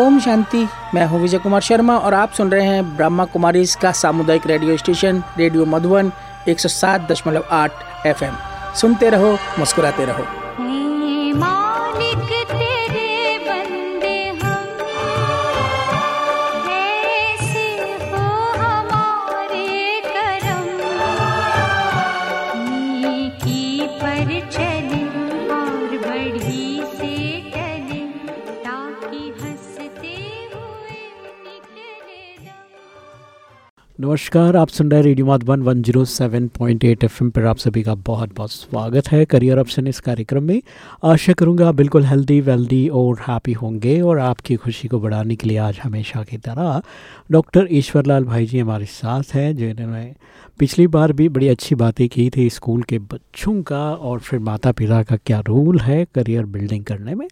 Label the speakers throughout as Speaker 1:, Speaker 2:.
Speaker 1: ओम शांति, मैं हूँ विजय कुमार शर्मा और आप सुन रहे हैं ब्रह्मा कुमारी का सामुदायिक radio station, radio Madhuban 107.8 FM. सुनते रहो, मुस्कुराते रहो।
Speaker 2: नमस्कार, आप सुन रहे radio Madhavan one zero seven point eight F पर आप सभी का बहुत बहुत स्वागत है करियर ऑप्शन इस कार्यक्रम में। आशा करूँगा आप बिल्कुल हेल्दी, वेल्दी और हैप्पी होंगे और आपकी खुशी को बढ़ाने के लिए आज हमेशा की तरह डॉक्टर ईश्वरलाल भाई जी हमारे साथ हैं, जिन्होंने पिछली बार भी बड़ी अच्छी बातें की थी स्कूल के बच्चों का और फिर माता पिता का क्या रोल है करियर बिल्डिंग करने में।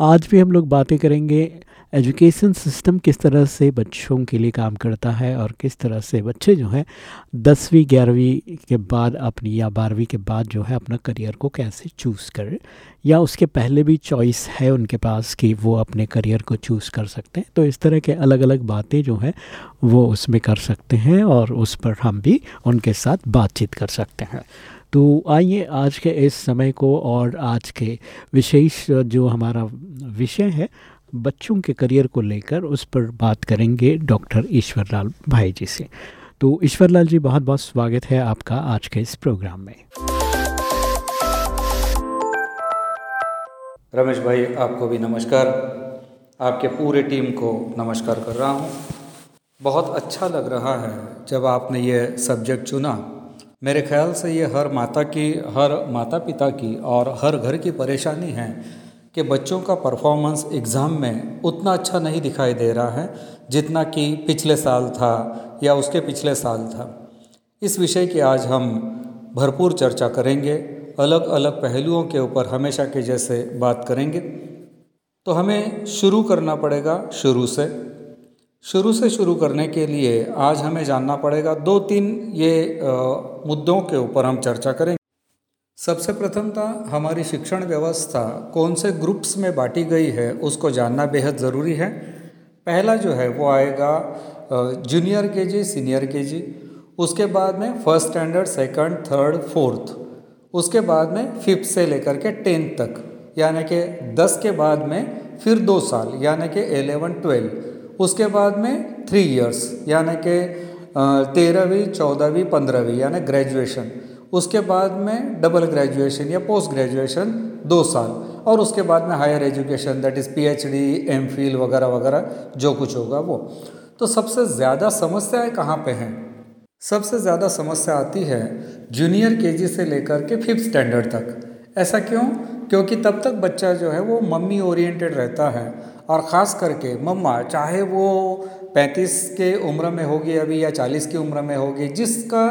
Speaker 2: आज भी हम लोग बातें करेंगे एजुकेशन सिस्टम किस तरह से बच्चों के लिए काम करता है और किस तरह से बच्चे जो हैं दसवीं, ग्यारहवीं के बाद अपनी या बारहवीं के बाद जो है अपना करियर को कैसे चूज़ करें। या उसके पहले भी चॉइस है उनके पास कि वो अपने करियर को चूज़ कर सकते हैं? तो इस तरह के अलग अलग बातें जो हैं, वो उसमें कर सकते हैं और उस पर हम भी उनके साथ बातचीत कर सकते हैं। तो आइए आज के इस समय को और आज के विशेष जो हमारा विषय है, बच्चों के करियर को लेकर उस पर बात करेंगे डॉक्टर ईश्वर लाल भाई जी से। तो ईश्वरलाल जी बहुत बहुत स्वागत है आपका आज के इस प्रोग्राम में।
Speaker 3: रमेश भाई, आपको भी नमस्कार। आपके पूरे टीम को नमस्कार कर रहा हूँ। बहुत अच्छा लग रहा है जब आपने ये सब्जेक्ट चुना। मेरे ख्याल से ये हर माता की, हर माता पिता की और हर घर की परेशानी है कि बच्चों का परफॉर्मेंस एग्ज़ाम में उतना अच्छा नहीं दिखाई दे रहा है जितना कि पिछले साल था या उसके पिछले साल था। इस विषय की आज हम भरपूर चर्चा करेंगे। अलग अलग पहलुओं के ऊपर हमेशा के जैसे बात करेंगे। तो हमें शुरू करना पड़ेगा शुरू से। शुरू से शुरू करने के लिए आज हमें जानना पड़ेगा दो तीन ये आ, मुद्दों के ऊपर हम चर्चा करेंगे। सबसे प्रथमता हमारी शिक्षण व्यवस्था कौन से ग्रुप्स में बांटी गई है उसको जानना बेहद ज़रूरी है। पहला जो है वो आएगा जूनियर के जी सीनियर के जी उसके बाद में first standard second third fourth. उसके बाद में फिफ्थ से लेकर के टेंथ तक, यानी कि दस के बाद में फिर दो साल, यानी कि एलेवन ट्वेल्व उसके बाद में थ्री इयर्स यानी कि तेरहवीं, चौदहवीं, पंद्रहवीं, यानी ग्रेजुएशन उसके बाद में डबल ग्रेजुएशन या पोस्ट ग्रेजुएशन दो साल। और उसके बाद में higher education that is PhD MPhil वगैरह वगैरह, जो कुछ होगा वो। तो सबसे ज़्यादा समस्याएँ कहाँ पे हैं? सबसे ज़्यादा समस्या आती है जूनियर केजी से लेकर के फिफ्थ स्टैंडर्ड तक। ऐसा क्यों? क्योंकि तब तक बच्चा जो है वो मम्मी ओरिएंटेड रहता है और ख़ास करके मम्मा, चाहे वो पैंतीस के उम्र में होगी अभी या चालीस की उम्र में होगी, जिसका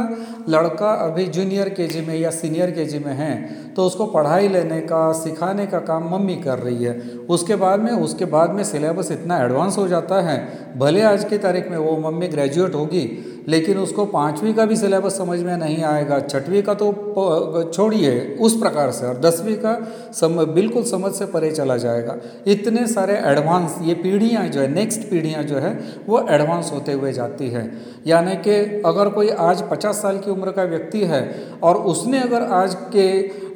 Speaker 3: लड़का अभी जूनियर केजी में या सीनियर केजी में है तो उसको पढ़ाई लेने का, सिखाने का काम मम्मी कर रही है। उसके बाद में, उसके बाद में सिलेबस इतना एडवांस हो जाता है, भले आज की तारीख में वो मम्मी ग्रेजुएट होगी लेकिन उसको पाँचवीं का भी सिलेबस समझ में नहीं आएगा। छठवीं का तो छोड़िए, उस प्रकार से, और दसवीं का सम, बिल्कुल समझ से परे चला जाएगा। इतने सारे एडवांस ये पीढ़ियाँ जो है नेक्स्ट पीढ़ियाँ जो है, वो एडवांस होते हुए जाती है। यानी कि अगर कोई आज पचास साल की उम्र का व्यक्ति है, और उसने अगर आज के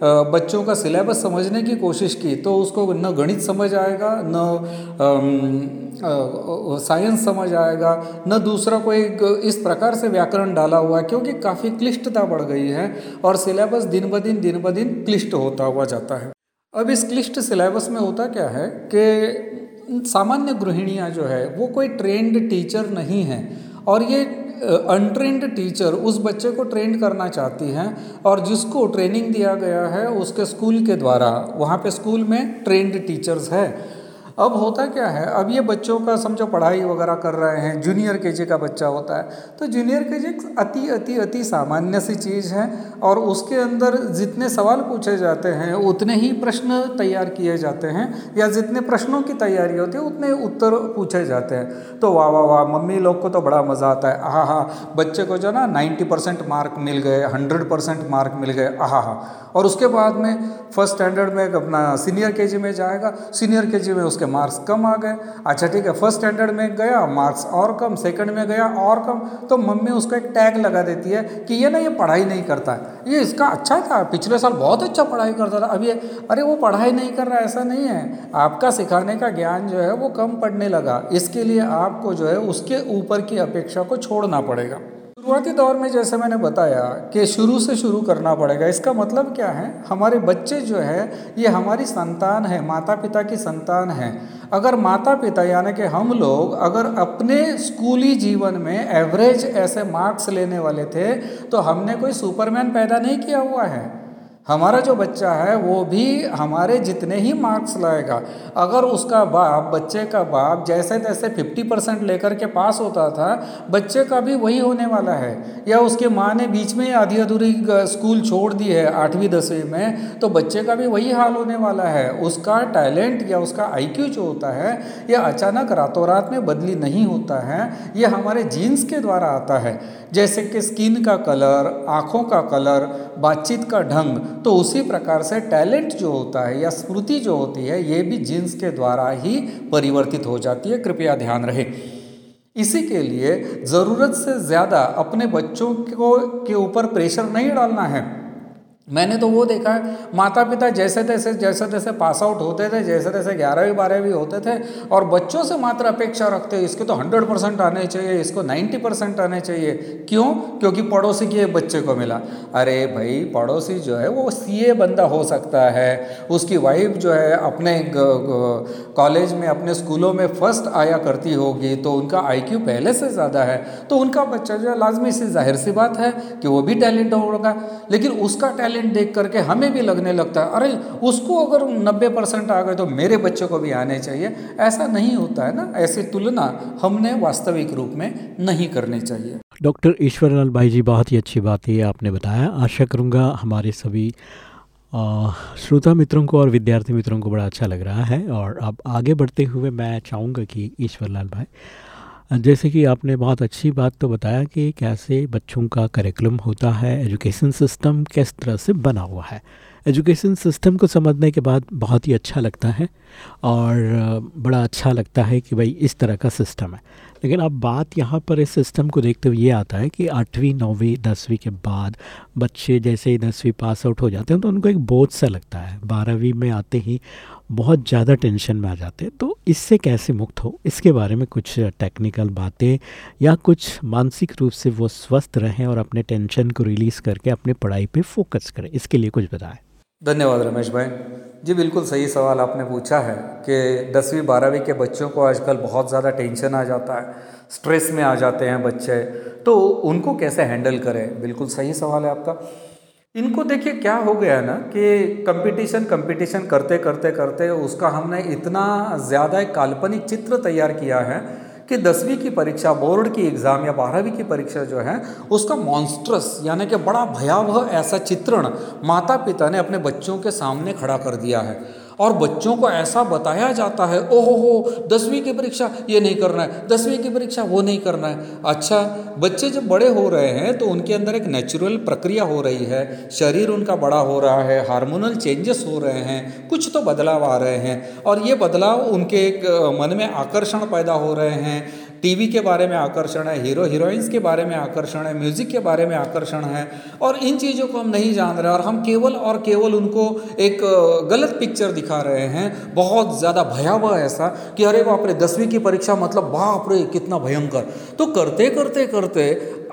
Speaker 3: बच्चों का सिलेबस समझने की कोशिश की तो उसको न गणित समझ आएगा, न साइंस समझ आएगा, न दूसरा कोई इस प्रकार से व्याकरण डाला हुआ है, क्योंकि काफ़ी क्लिष्टता बढ़ गई है और सिलेबस दिन ब दिन दिन ब दिन क्लिष्ट होता हुआ जाता है। अब इस क्लिष्ट सिलेबस में होता क्या है कि सामान्य गृहिणियाँ जो है, वो कोई ट्रेंड टीचर नहीं है और ये अनट्रेंड टीचर उस बच्चे को ट्रेंड करना चाहती हैं और जिसको ट्रेनिंग दिया गया है उसके स्कूल के द्वारा, वहाँ पे स्कूल में ट्रेंड टीचर्स है। अब होता क्या है? अब ये बच्चों का समझो पढ़ाई वगैरह कर रहे हैं जूनियर के का बच्चा होता है। तो जूनियर के अति अति अति सामान्य सी चीज़ है और उसके अंदर जितने सवाल पूछे जाते हैं, उतने ही प्रश्न तैयार किए जाते हैं या जितने प्रश्नों की तैयारी होती है, उतने उत्तर पूछे जाते हैं। तो वाह वाह वाह, मम्मी लोग को तो बड़ा मज़ा आता है। आहा हा बच्चे को जो ना नाइन्टी परसेंट मार्क मिल गए, हंड्रेड परसेंट मार्क मिल गए। आहा हा और उसके बाद में फ़र्स्ट स्टैंडर्ड में अपना सीनियर के में जाएगा। सीनियर के में उसके उसके मार्क्स कम आ गए। अच्छा ठीक है फ़र्स्ट स्टैंडर्ड में गया मार्क्स और कम सेकंड में गया, और कम। तो मम्मी उसको एक टैग लगा देती है कि ये ना ये पढ़ाई नहीं करता है। ये इसका अच्छा था, पिछले साल बहुत अच्छा पढ़ाई करता था। ये, अरे, वो पढ़ाई नहीं कर रहा, ऐसा नहीं है। आपका सिखाने का ज्ञान जो है, वो कम पढ़ने लगा। इसके लिए आपको जो है, उसके ऊपर की अपेक्षा को छोड़ना पड़ेगा। शुरुआती दौर में जैसे मैंने बताया कि शुरू से शुरू करना पड़ेगा, इसका मतलब क्या है? हमारे बच्चे जो है, ये हमारी संतान है माता पिता की संतान है। अगर माता पिता यानी कि हम लोग, अगर अपने स्कूली जीवन में एवरेज ऐसे मार्क्स लेने वाले थे तो हमने कोई सुपरमैन पैदा नहीं किया हुआ है। हमारा जो बच्चा है, वो भी हमारे जितने ही मार्क्स लाएगा। अगर उसका बाप, बच्चे का बाप जैसे तैसे 50 परसेंट लेकर के पास होता था, बच्चे का भी वही होने वाला है। या उसके माँ ने बीच में आधी अधूरी स्कूल छोड़ दी है आठवीं दसवीं में तो बच्चे का भी वही हाल होने वाला है। उसका टैलेंट या उसका आईक्यू जो होता है यह अचानक रातों रात में बदली नहीं होता है। यह हमारे जीन्स के द्वारा आता है। जैसे कि स्किन का कलर आँखों का कलर बातचीत का ढंग तो उसी प्रकार से टैलेंट जो होता है या स्मृति जो होती है, ये भी जीन्स के द्वारा ही परिवर्तित हो जाती है। कृपया ध्यान रहे। इसी के लिए ज़रूरत से ज़्यादा अपने बच्चों को, के ऊपर प्रेशर नहीं डालना है। मैंने तो वो देखा है माता पिता जैसे तैसे जैसे तैसे पास आउट होते थे जैसे तैसे ग्यारहवीं, बारहवीं होते थे, और बच्चों से मात्र अपेक्षा रखते, इसके तो हंड्रेड परसेंट आने चाहिए, इसको नाइन्टी परसेंट आने चाहिए। क्यों? क्योंकि पड़ोसी के बच्चे को मिला। अरे भाई, पड़ोसी जो है, वो सीए बंदा हो सकता है। उसकी वाइफ जो है, अपने कॉलेज में, अपने स्कूलों में फ़र्स्ट आया करती होगी तो उनका आईक्यू पहले से ज़्यादा है। तो उनका बच्चा जो है, लाजमी सी ज़ाहिर सी बात है कि वो भी टैलेंट होगा। लेकिन उसका टैलेंट टैलेंट देख करके हमें भी लगने लगता है, अरे, उसको अगर 90 परसेंट आ गए तो मेरे बच्चे को भी आने चाहिए। ऐसा नहीं होता है ना, ऐसी तुलना हमने वास्तविक रूप में नहीं करनी चाहिए।
Speaker 2: डॉक्टर ईश्वरलाल भाई जी, बहुत ही अच्छी बात है आपने बताया। आशा करूँगा हमारे सभी श्रोता मित्रों को और विद्यार्थी मित्रों को बड़ा अच्छा लग रहा है। और अब आगे बढ़ते हुए मैं चाहूँगा कि ईश्वरलाल भाई जैसे कि आपने बहुत अच्छी बात तो बताया कि कैसे बच्चों का करिकुलम होता है एजुकेशन सिस्टम किस तरह से बना हुआ है। एजुकेशन सिस्टम को समझने के बाद बहुत ही अच्छा लगता है और बड़ा अच्छा लगता है कि भाई इस तरह का सिस्टम है। लेकिन अब बात यहाँ पर इस सिस्टम को देखते हुए ये आता है कि आठवीं, नौवीं, दसवीं के बाद बच्चे जैसे ही दसवीं पास आउट हो जाते हैं तो उनको एक बोझ सा लगता है। बारहवीं में आते ही बहुत ज़्यादा टेंशन में आ जाते हैं। तो इससे कैसे मुक्त हो? इसके बारे में कुछ टेक्निकल बातें या कुछ मानसिक रूप से वो स्वस्थ रहें और अपने टेंशन को रिलीज़ करके अपने पढ़ाई पे फोकस करें। इसके लिए कुछ बताएँ।
Speaker 3: धन्यवाद रमेश भाई। जी, बिल्कुल सही सवाल आपने पूछा है कि दसवीं, बारहवीं के बच्चों को आजकल बहुत ज़्यादा टेंशन आ जाता है, स्ट्रेस में आ जाते हैं बच्चे। तो उनको कैसे हैंडल करें? बिल्कुल सही सवाल है आपका। इनको देखिए क्या हो गया ना कि कंपटीशन कंपटीशन करते करते करते उसका हमने इतना ज़्यादा एक काल्पनिक चित्र तैयार किया है कि दसवीं की परीक्षा, बोर्ड की एग्ज़ाम या बारहवीं की परीक्षा जो है, उसका मॉन्स्ट्रस यानी कि बड़ा भयावह ऐसा चित्रण माता पिता ने अपने बच्चों के सामने खड़ा कर दिया है। और बच्चों को ऐसा बताया जाता है ओहो हो दसवीं की परीक्षा ये नहीं करना है, दसवीं की परीक्षा वो नहीं करना है। अच्छा बच्चे जब बड़े हो रहे हैं तो उनके अंदर एक नेचुरल प्रक्रिया हो रही है, शरीर उनका बड़ा हो रहा है हार्मोनल चेंजेस हो रहे हैं, कुछ तो बदलाव आ रहे हैं और ये बदलाव उनके एक मन में आकर्षण पैदा हो रहे हैं। टीवी के बारे में आकर्षण है, हीरो हीरोइंस के बारे में आकर्षण है, म्यूज़िक के बारे में आकर्षण है और इन चीज़ों को हम नहीं जान रहे और हम केवल और केवल उनको एक गलत पिक्चर दिखा रहे हैं। बहुत ज़्यादा भयावह ऐसा कि अरे बाप रे, दसवीं की परीक्षा मतलब बाप रे, कितना भयंकर। तो करते करते करते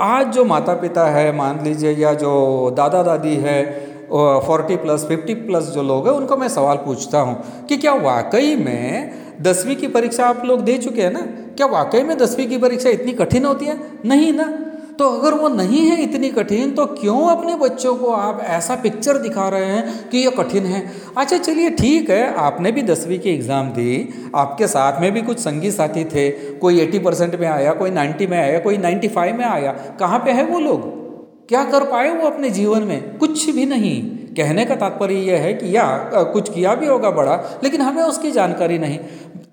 Speaker 3: आज जो माता पिता है, मान लीजिए, या जो दादा दादी है फोर्टी प्लस फिफ्टी प्लस जो लोग हैं, उनको मैं सवाल पूछता हूँ कि क्या वाकई में दसवीं की परीक्षा आप लोग दे चुके हैं ना? क्या वाकई में दसवीं की परीक्षा इतनी कठिन होती है? नहीं ना। तो अगर वो नहीं है इतनी कठिन तो क्यों अपने बच्चों को आप ऐसा पिक्चर दिखा रहे हैं कि ये कठिन है? अच्छा चलिए ठीक है, आपने भी दसवीं की एग्ज़ाम दी, आपके साथ में भी कुछ संगी साथी थे, कोई एटी परसेंट में आया, कोई नाइन्टी में आया, कोई नाइन्टी फाइव में आया, कहाँ पे है वो लोग? क्या कर पाए वो अपने जीवन में? कुछ भी नहीं। कहने का तात्पर्य यह है कि या कुछ किया भी होगा बड़ा, लेकिन हमें उसकी जानकारी नहीं।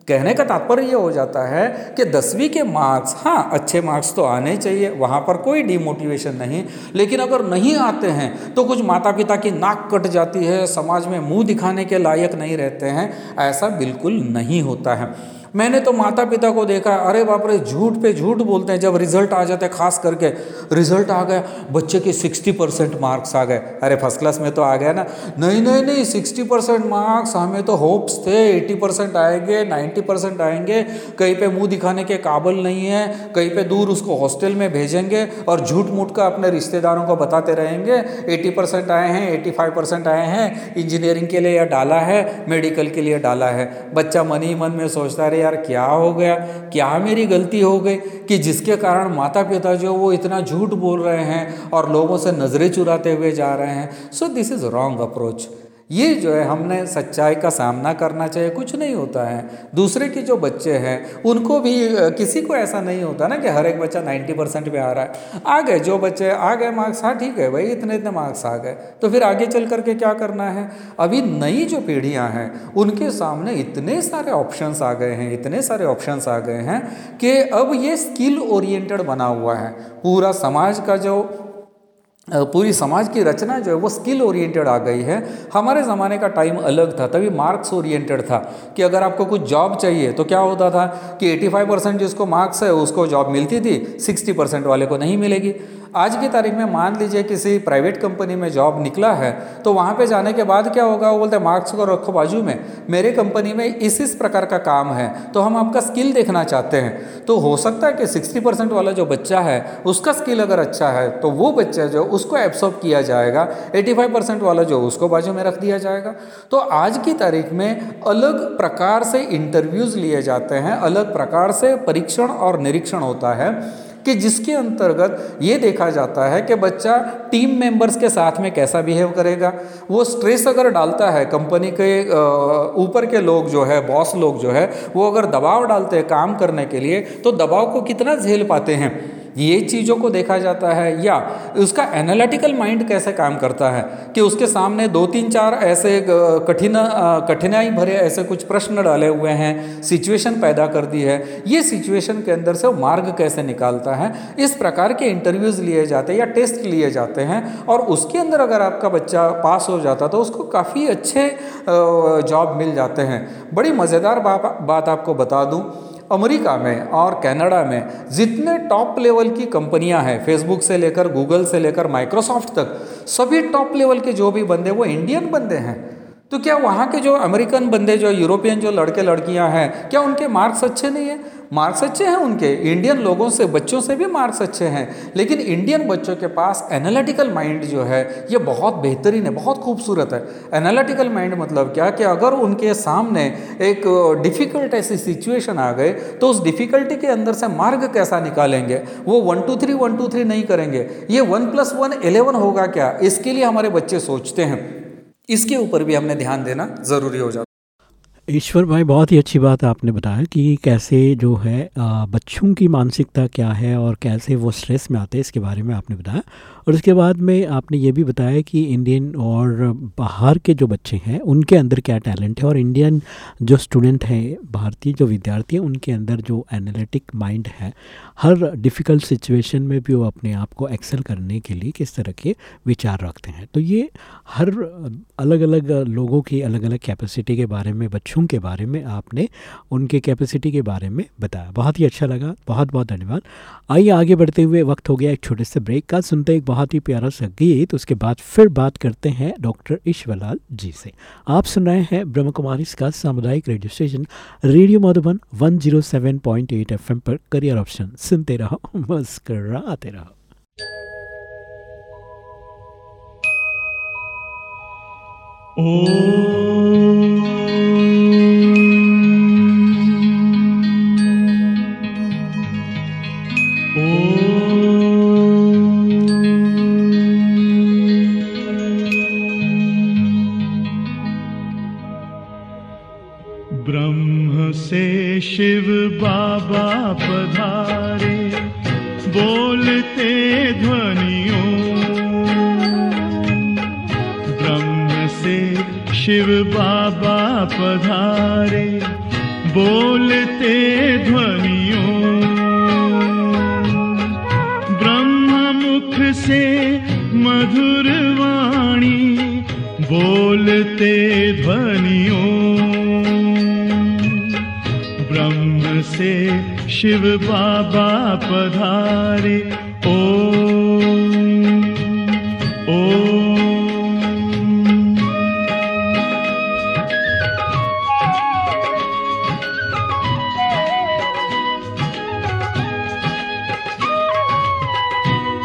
Speaker 3: कहने का तात्पर्य हो जाता है कि दसवीं के मार्क्स हाँ अच्छे मार्क्स तो आने चाहिए, वहाँ पर कोई डिमोटिवेशन नहीं, लेकिन अगर नहीं आते हैं तो कुछ माता पिता की नाक कट जाती है, समाज में मुँह दिखाने के लायक नहीं रहते हैं, ऐसा बिल्कुल नहीं होता है। मैंने तो माता पिता को देखा है अरे बाप रे, झूठ पे झूठ बोलते हैं, जब रिज़ल्ट आ जाते हैं, खास करके, रिज़ल्ट आ गया, बच्चे के सिक्सटी परसेंट मार्क्स आ गए। अरे फ़र्स्ट क्लास में तो आ गया ना। नहीं नहीं नहीं, सिक्सटी परसेंट मार्क्स, हमें तो होप्स थे, एटी परसेंट आएँगे नाइन्टी परसेंट आएँगे, कहीं पे मुँह दिखाने के काबल नहीं है, कहीं पे दूर उसको हॉस्टल में भेजेंगे और झूठ मूठ का अपने रिश्तेदारों को बताते रहेंगे, एटी परसेंट आए हैं, एटी फाइव परसेंट आए हैं, इंजीनियरिंग के लिए यह डाला है, मेडिकल के लिए डाला है। बच्चा मन ही मन में सोचता रहे यार, क्या हो गया? क्या मेरी गलती हो गई? कि जिसके कारण माता पिता जो वो इतना झूठ बोल रहे हैं और लोगों से नज़रें चुराते हुए जा रहे हैं। So this is wrong approach ये जो है, हमने सच्चाई का सामना करना चाहिए, कुछ नहीं होता है। दूसरे के जो बच्चे हैं, उनको भी किसी को ऐसा नहीं होता ना कि हर एक बच्चा 90 परसेंट पे आ रहा है। आ गए, जो बच्चे, आ गए मार्क्स हाँ ठीक है भाई, इतने इतने मार्क्स आ गए। तो फिर आगे चल करके क्या करना है? अभी नई जो पीढ़ियाँ हैं, उनके सामने इतने सारे ऑप्शंस आ गए हैं, इतने सारे ऑप्शंस आ गए हैं कि अब ये स्किल ओरिएंटेड बना हुआ है। पूरा समाज का जो पूरी समाज की रचना जो है वो स्किल ओरिएंटेड आ गई है। हमारे ज़माने का टाइम अलग था, तभी मार्क्स ओरिएंटेड था कि अगर आपको कुछ जॉब चाहिए तो क्या होता था कि 85 परसेंट जिसको मार्क्स है उसको जॉब मिलती थी 60 परसेंट वाले को नहीं मिलेगी। आज की तारीख में मान लीजिए किसी प्राइवेट कंपनी में जॉब निकला है तो वहाँ पे जाने के बाद क्या होगा? वो बोलते हैं, मार्क्स को रखो बाजू में। मेरे कंपनी में इस इस प्रकार का काम है तो हम आपका स्किल देखना चाहते हैं। तो हो सकता है कि सिक्सटी परसेंट वाला जो बच्चा है, उसका स्किल अगर अच्छा है तो वो बच्चा जो, उसको एब्सॉर्ब किया जाएगा एटी फाइव परसेंट वाला जो, उसको बाजू में रख दिया जाएगा। तो आज की तारीख में अलग प्रकार से इंटरव्यूज़ लिए जाते हैं, अलग प्रकार से परीक्षण और निरीक्षण होता है। कि जिसके अंतर्गत ये देखा जाता है कि बच्चा टीम मेंबर्स के साथ में कैसा बिहेव करेगा। वो स्ट्रेस अगर डालता है कंपनी के ऊपर के लोग जो है बॉस लोग जो है, वो अगर दबाव डालते हैं काम करने के लिए तो दबाव को कितना झेल पाते हैं? ये चीज़ों को देखा जाता है या उसका एनालिटिकल माइंड कैसे काम करता है कि उसके सामने दो तीन चार ऐसे कठिन कठिनाई भरे ऐसे कुछ प्रश्न डाले हुए हैं सिचुएशन पैदा कर दी है, ये सिचुएशन के अंदर से वो मार्ग कैसे निकालता है, इस प्रकार के इंटरव्यूज़ लिए जाते हैं या टेस्ट लिए जाते हैं और उसके अंदर अगर आपका बच्चा पास हो जाता तो उसको काफ़ी अच्छे जॉब मिल जाते हैं। बड़ी मज़ेदार बात आपको बता दूँ अमेरिका में और कनाडा में जितने टॉप लेवल की कंपनियाँ हैं फेसबुक से लेकर गूगल से लेकर माइक्रोसॉफ्ट तक, सभी टॉप लेवल के जो भी बंदे, वो इंडियन बंदे हैं। तो क्या वहाँ के जो अमेरिकन बंदे, जो यूरोपियन जो लड़के लड़कियाँ हैं, क्या उनके मार्क्स अच्छे नहीं हैं? मार्क्स अच्छे हैं उनके। इंडियन लोगों से, बच्चों से भी मार्क्स अच्छे हैं। लेकिन इंडियन बच्चों के पास एनालिटिकल माइंड जो है, ये बहुत बेहतरीन है, बहुत खूबसूरत है। एनालिटिकल माइंड मतलब क्या? कि अगर उनके सामने एक डिफ़िकल्ट ऐसी सिचुएशन आ गए तो उस डिफ़िकल्टी के अंदर से मार्ग कैसा निकालेंगे? वो one two three one two three नहीं करेंगे। ये वन प्लस वन एलेवन होगा क्या? इसके लिए हमारे बच्चे सोचते हैं। इसके ऊपर भी हमने ध्यान देना ज़रूरी हो जाता
Speaker 2: ईश्वर भाई, बहुत ही अच्छी बात आपने बताया कि कैसे जो है बच्चों की मानसिकता क्या है और कैसे वो स्ट्रेस में आते हैं, इसके बारे में आपने बताया। और उसके बाद में आपने ये भी बताया कि इंडियन और बाहर के जो बच्चे हैं, उनके अंदर क्या टैलेंट है? और इंडियन जो स्टूडेंट हैं, भारतीय जो विद्यार्थी हैं, उनके अंदर जो एनालिटिक माइंड है, हर डिफ़िकल्ट सिचुएशन में भी वो अपने आप को एक्सेल करने के लिए किस तरह के विचार रखते हैं? तो ये हर अलग अलग लोगों की अलग अलग कैपेसिटी के बारे में, बच्चों के बारे में आपने उनके कैपेसिटी के बारे में बताया। बहुत ही अच्छा लगा। बहुत बहुत धन्यवाद। आइए आगे बढ़ते हुए वक्त हो गया एक छोटे से ब्रेक का। सुनते एक बहुत ही प्यारा सा गीत। उसके बाद फिर बात करते हैं डॉक्टर ईश्वरलाल जी से। आप सुन रहे हैं ब्रह्म कुमारी का सामुदायिक radio station, radio Madhuban 107.8 FM पर करियर ऑप्शन। सुनते रहो, मुस्कराते रहो। ओ
Speaker 4: शिव बाबा पधारे, बोलते ध्वनियों। ब्रह्म से शिव बाबा पधारे, बोलते ध्वनियों। ब्रह्म मुख से मधुर वाणी, बोलते से शिव बाबा पधार।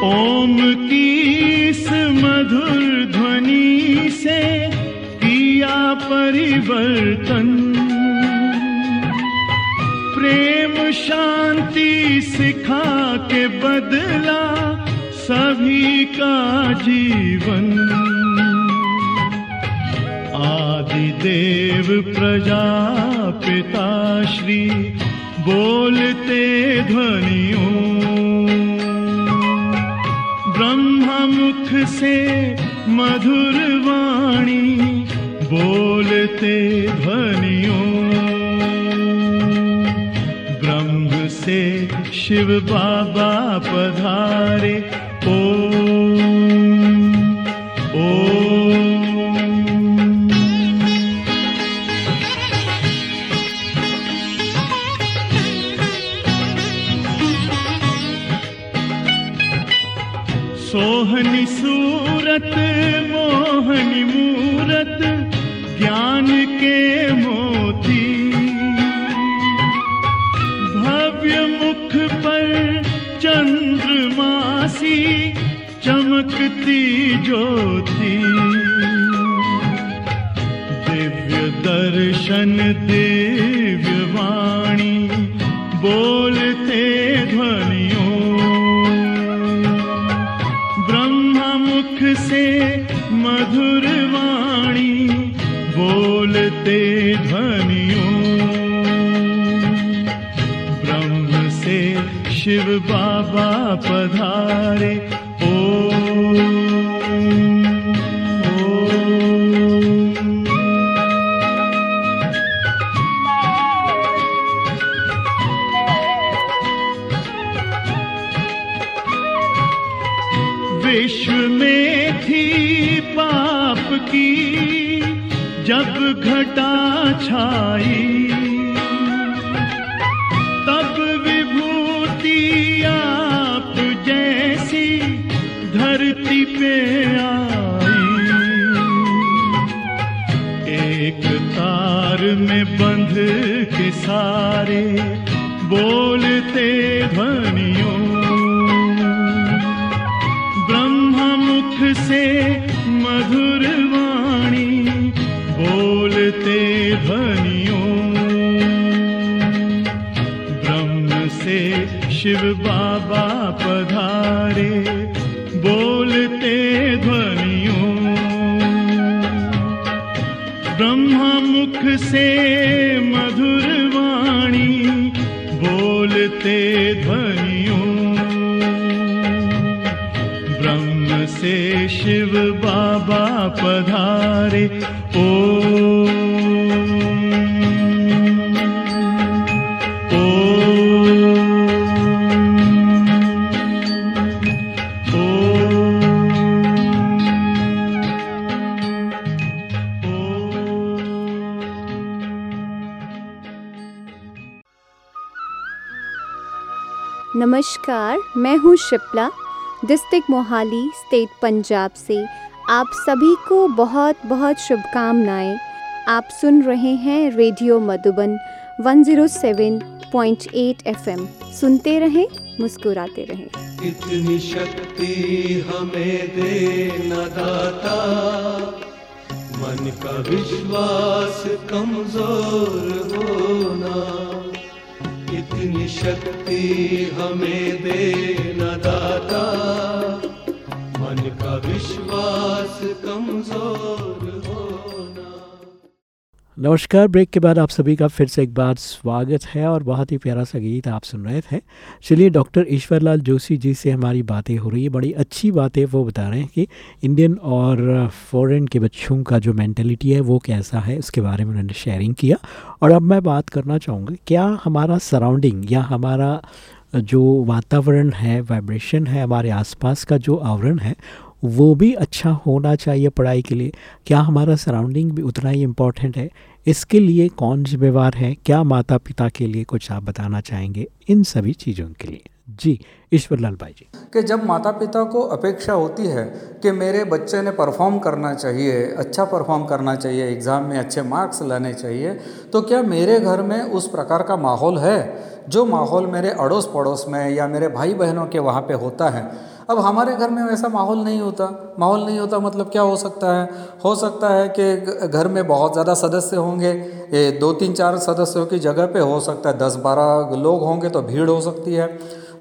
Speaker 4: ॐ कीस मधुर ध्वनि से किया परिवर्तन। शांति सिखा के बदला सभी का जीवन। आदि देव प्रजा पिता श्री बोलते ध्वनियों। ब्रह्म मुख से मधुर वाणी बोलते शिव बाबा पधारे। ओ सोहनी सूरत मोहनी मूरत ज्ञान ज्योति। दिव्य दर्शन दिव्य वाणी बोलते ध्वनियों। ब्रह्म मुख से मधुर बोलते ध्वनियों। ब्रह्म से शिव बाबा पधारे घटा छाई। तब विभूति आप जैसी धरती पे आई। एक तार में बंध के सारे बोलते ध्वनियों शिव बाबा पधारे बोलते ध्वनियों। ब्रह्म मुख से मधुर वाणी बोलते ध्वनियों। ब्रह्म से शिव बाबा पधारे
Speaker 5: नमस्कार, मैं हूँ शिप्ला, डिस्ट्रिक्ट मोहाली, स्टेट पंजाब से। आप सभी को बहुत बहुत शुभकामनाएँ। आप सुन रहे हैं रेडियो मधुबन 107.8 एफएम। सुनते रहें, मुस्कुराते रहें।
Speaker 6: इतनी शक्ति हमें दे न दाता। मन का विश्वास कमज़ोर होना। इतनी शक्ति हमें दे न दाता। मन का विश्वास कमज़ोर
Speaker 2: नमस्कार, ब्रेक के बाद आप सभी का फिर से एक बार स्वागत है और बहुत ही प्यारा सा गीत आप सुन रहे थे। चलिए, डॉक्टर ईश्वरलाल जोशी जी से हमारी बातें हो रही है। बड़ी अच्छी बातें वो बता रहे हैं कि इंडियन और फॉरेन के बच्चों का जो मैंटेलिटी है वो कैसा है, उसके बारे में उन्होंने शेयरिंग किया। और अब मैं बात करना चाहूँगा, क्या हमारा सराउंडिंग या हमारा जो वातावरण है, वाइब्रेशन है, हमारे आसपास का जो आवरण है, वो भी अच्छा होना चाहिए पढ़ाई के लिए? क्या हमारा सराउंडिंग भी उतना ही इम्पोर्टेंट है? इसके लिए कौन जिम्मेवार है? क्या माता पिता के लिए कुछ आप बताना चाहेंगे? इन सभी चीज़ों के लिए। जी ईश्वर लाल भाई जी।
Speaker 3: कि जब माता पिता को अपेक्षा होती है कि मेरे बच्चे ने परफॉर्म करना चाहिए अच्छा परफॉर्म करना चाहिए एग्ज़ाम में अच्छे मार्क्स लाने चाहिए तो क्या मेरे घर में उस प्रकार का माहौल है? जो माहौल मेरे अड़ोस पड़ोस में या मेरे भाई बहनों के वहाँ पे होता है। अब हमारे घर में वैसा माहौल नहीं होता। माहौल नहीं होता मतलब क्या हो सकता है? हो सकता है कि घर में बहुत ज़्यादा सदस्य होंगे। ये दो तीन चार सदस्यों की जगह पे हो सकता है। दस बारह लोग होंगे तो भीड़ हो सकती है।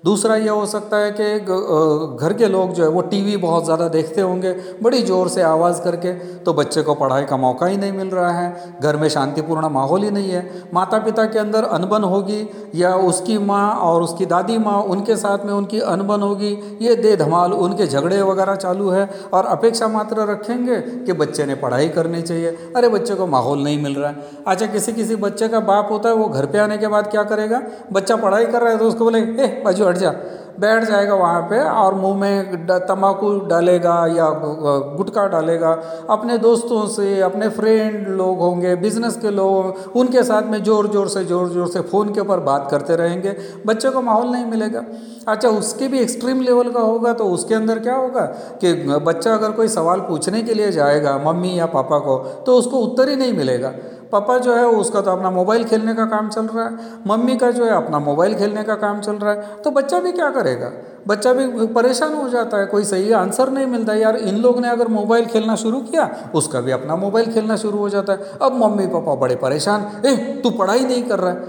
Speaker 3: दूसरा ये हो सकता है कि घर के लोग जो है वो टीवी बहुत ज़्यादा देखते होंगे, बड़ी ज़ोर से आवाज़ करके तो बच्चे को पढ़ाई का मौका ही नहीं मिल रहा है। घर में शांतिपूर्ण माहौल ही नहीं है। माता पिता के अंदर अनबन होगी, या उसकी माँ और उसकी दादी माँ उनके साथ में उनकी अनबन होगी, ये दे धमाल उनके झगड़े वगैरह चालू है, और अपेक्षा मात्र रखेंगे कि बच्चे ने पढ़ाई करनी चाहिए। अरे, बच्चे को माहौल नहीं मिल रहा है। अच्छा किसी किसी बच्चे का बाप होता है, वो घर पे आने के बाद क्या करेगा? बच्चा पढ़ाई कर रहा है तो उसको बोले, ए, बाजू हट जा। बैठ जाएगा वहाँ पे और मुँह में तम्बाकू डालेगा या गुटखा डालेगा। अपने दोस्तों से, अपने फ्रेंड लोग होंगे बिज़नेस के लोग उनके साथ में ज़ोर ज़ोर से, ज़ोर ज़ोर से फ़ोन के ऊपर बात करते रहेंगे। बच्चे को माहौल नहीं मिलेगा। अच्छा उसके भी एक्सट्रीम लेवल का होगा तो उसके अंदर क्या होगा कि बच्चा अगर कोई सवाल पूछने के लिए जाएगा मम्मी या पापा को तो उसको उत्तर ही नहीं मिलेगा। पापा जो है, उसका तो अपना मोबाइल खेलने का काम चल रहा है, मम्मी का जो है, अपना मोबाइल खेलने का काम चल रहा है। तो बच्चा भी क्या करेगा? बच्चा भी परेशान हो जाता है, कोई सही आंसर नहीं मिलता। यार, इन लोग ने अगर मोबाइल खेलना शुरू किया, उसका भी अपना मोबाइल खेलना शुरू हो जाता है। अब मम्मी पापा बड़े परेशान, ए, तू पढ़ाई नहीं कर रहा है।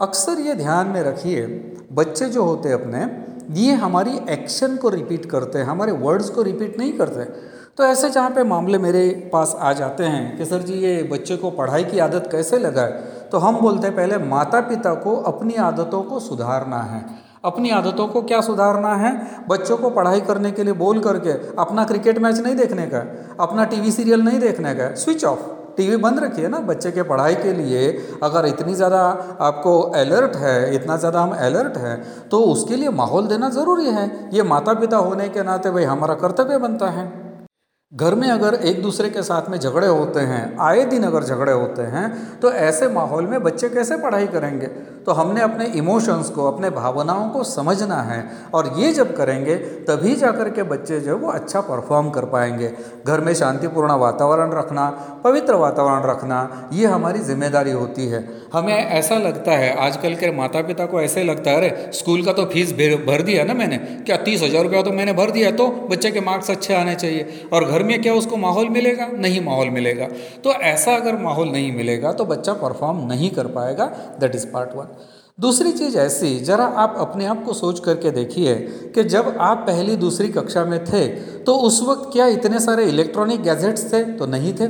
Speaker 3: अक्सर ये ध्यान में रखिए, बच्चे जो होते अपने, ये हमारी एक्शन को रिपीट करते हैं, हमारे वर्ड्स को रिपीट नहीं करते। तो ऐसे जहाँ पे मामले मेरे पास आ जाते हैं कि सर जी, ये बच्चे को पढ़ाई की आदत कैसे लगाए तो हम बोलते हैं, पहले माता पिता को अपनी आदतों को सुधारना है। अपनी आदतों को क्या सुधारना है? बच्चों को पढ़ाई करने के लिए बोल करके, अपना क्रिकेट मैच नहीं देखने का, अपना टीवी सीरियल नहीं देखने का, स्विच ऑफ़। टीवी बंद रखिए ना बच्चे के पढ़ाई के लिए। अगर इतनी ज़्यादा आपको अलर्ट है, इतना ज़्यादा हम अलर्ट हैं तो उसके लिए माहौल देना ज़रूरी है। ये माता पिता होने के नाते भाई हमारा कर्तव्य बनता है। घर में अगर एक दूसरे के साथ में झगड़े होते हैं, आए दिन अगर झगड़े होते हैं तो ऐसे माहौल में बच्चे कैसे पढ़ाई करेंगे? तो हमने अपने इमोशंस को, अपने भावनाओं को समझना है और ये जब करेंगे, तभी जा कर के बच्चे जो है वो अच्छा परफॉर्म कर पाएँगे। घर में शांतिपूर्ण वातावरण रखना, पवित्र वातावरण रखना, ये हमारी ज़िम्मेदारी होती है। हमें ऐसा लगता है, आजकल के माता पिता को ऐसे लगता है, अरे, स्कूल का तो फ़ीस भर दिया ना मैंने, क्या तीस हज़ार रुपया तो मैंने भर दिया तो बच्चे के मार्क्स अच्छे आने चाहिए। और घर में क्या उसको माहौल मिलेगा? नहीं माहौल मिलेगा। तो ऐसा अगर माहौल नहीं मिलेगा तो बच्चा परफॉर्म नहीं कर पाएगा। दैट इज़ पार्ट वन दूसरी चीज़ ऐसी, ज़रा आप अपने आप को सोच करके देखिए कि जब आप पहली दूसरी कक्षा में थे तो उस वक्त क्या इतने सारे इलेक्ट्रॉनिक गैजेट्स थे? तो नहीं थे।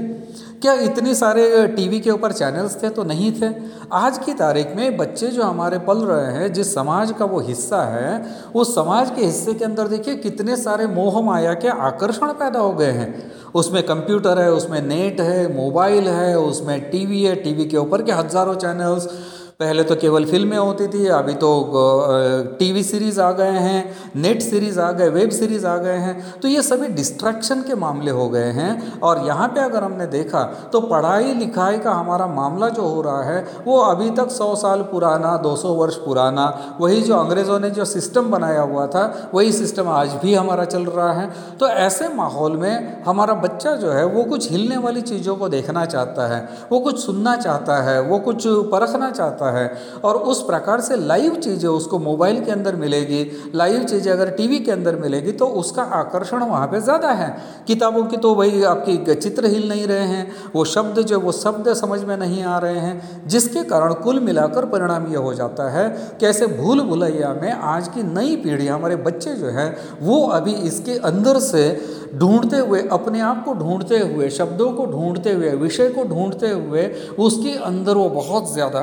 Speaker 3: क्या इतने सारे टीवी के ऊपर चैनल्स थे? तो नहीं थे। आज की तारीख में बच्चे जो हमारे पल रहे हैं, जिस समाज का वो हिस्सा है, उस समाज के हिस्से के अंदर देखिए कितने सारे मोह माया के आकर्षण पैदा हो गए हैं। उसमें कंप्यूटर है, उसमें नेट है मोबाइल है, उसमें टीवी है टीवी के ऊपर के हज़ारों चैनल्स पहले तो केवल फ़िल्में होती थी, अभी तो टीवी सीरीज़ आ गए हैं, नेट सीरीज़ आ गए, वेब सीरीज़ आ गए हैं तो ये सभी डिस्ट्रैक्शन के मामले हो गए हैं। और यहाँ पे अगर हमने देखा तो पढ़ाई लिखाई का हमारा मामला जो हो रहा है, वो अभी तक सौ साल पुराना, दो सौ वर्ष पुराना, वही जो अंग्रेज़ों ने जो सिस्टम बनाया हुआ था, वही सिस्टम आज भी हमारा चल रहा है। तो ऐसे माहौल में हमारा बच्चा जो है, वो कुछ हिलने वाली चीज़ों को देखना चाहता है, वो कुछ सुनना चाहता है, वो कुछ परखना चाहता चाहता है और उस प्रकार से लाइव चीज़ें उसको मोबाइल के अंदर मिलेगी लाइव चीज़ें अगर टीवी के अंदर मिलेगी तो उसका आकर्षण वहाँ पे ज़्यादा है। किताबों की तो भाई आपकी चित्र हिल नहीं रहे हैं, वो शब्द जो वो शब्द समझ में नहीं आ रहे हैं, जिसके कारण कुल मिलाकर परिणाम ये हो जाता है, कैसे भूल भुलैया में आज की नई पीढ़ी, हमारे बच्चे जो है, वो अभी इसके अंदर से ढूंढते हुए, अपने आप को ढूंढते हुए, शब्दों को ढूंढते हुए, विषय को ढूंढते हुए, उसके अंदर वो बहुत ज़्यादा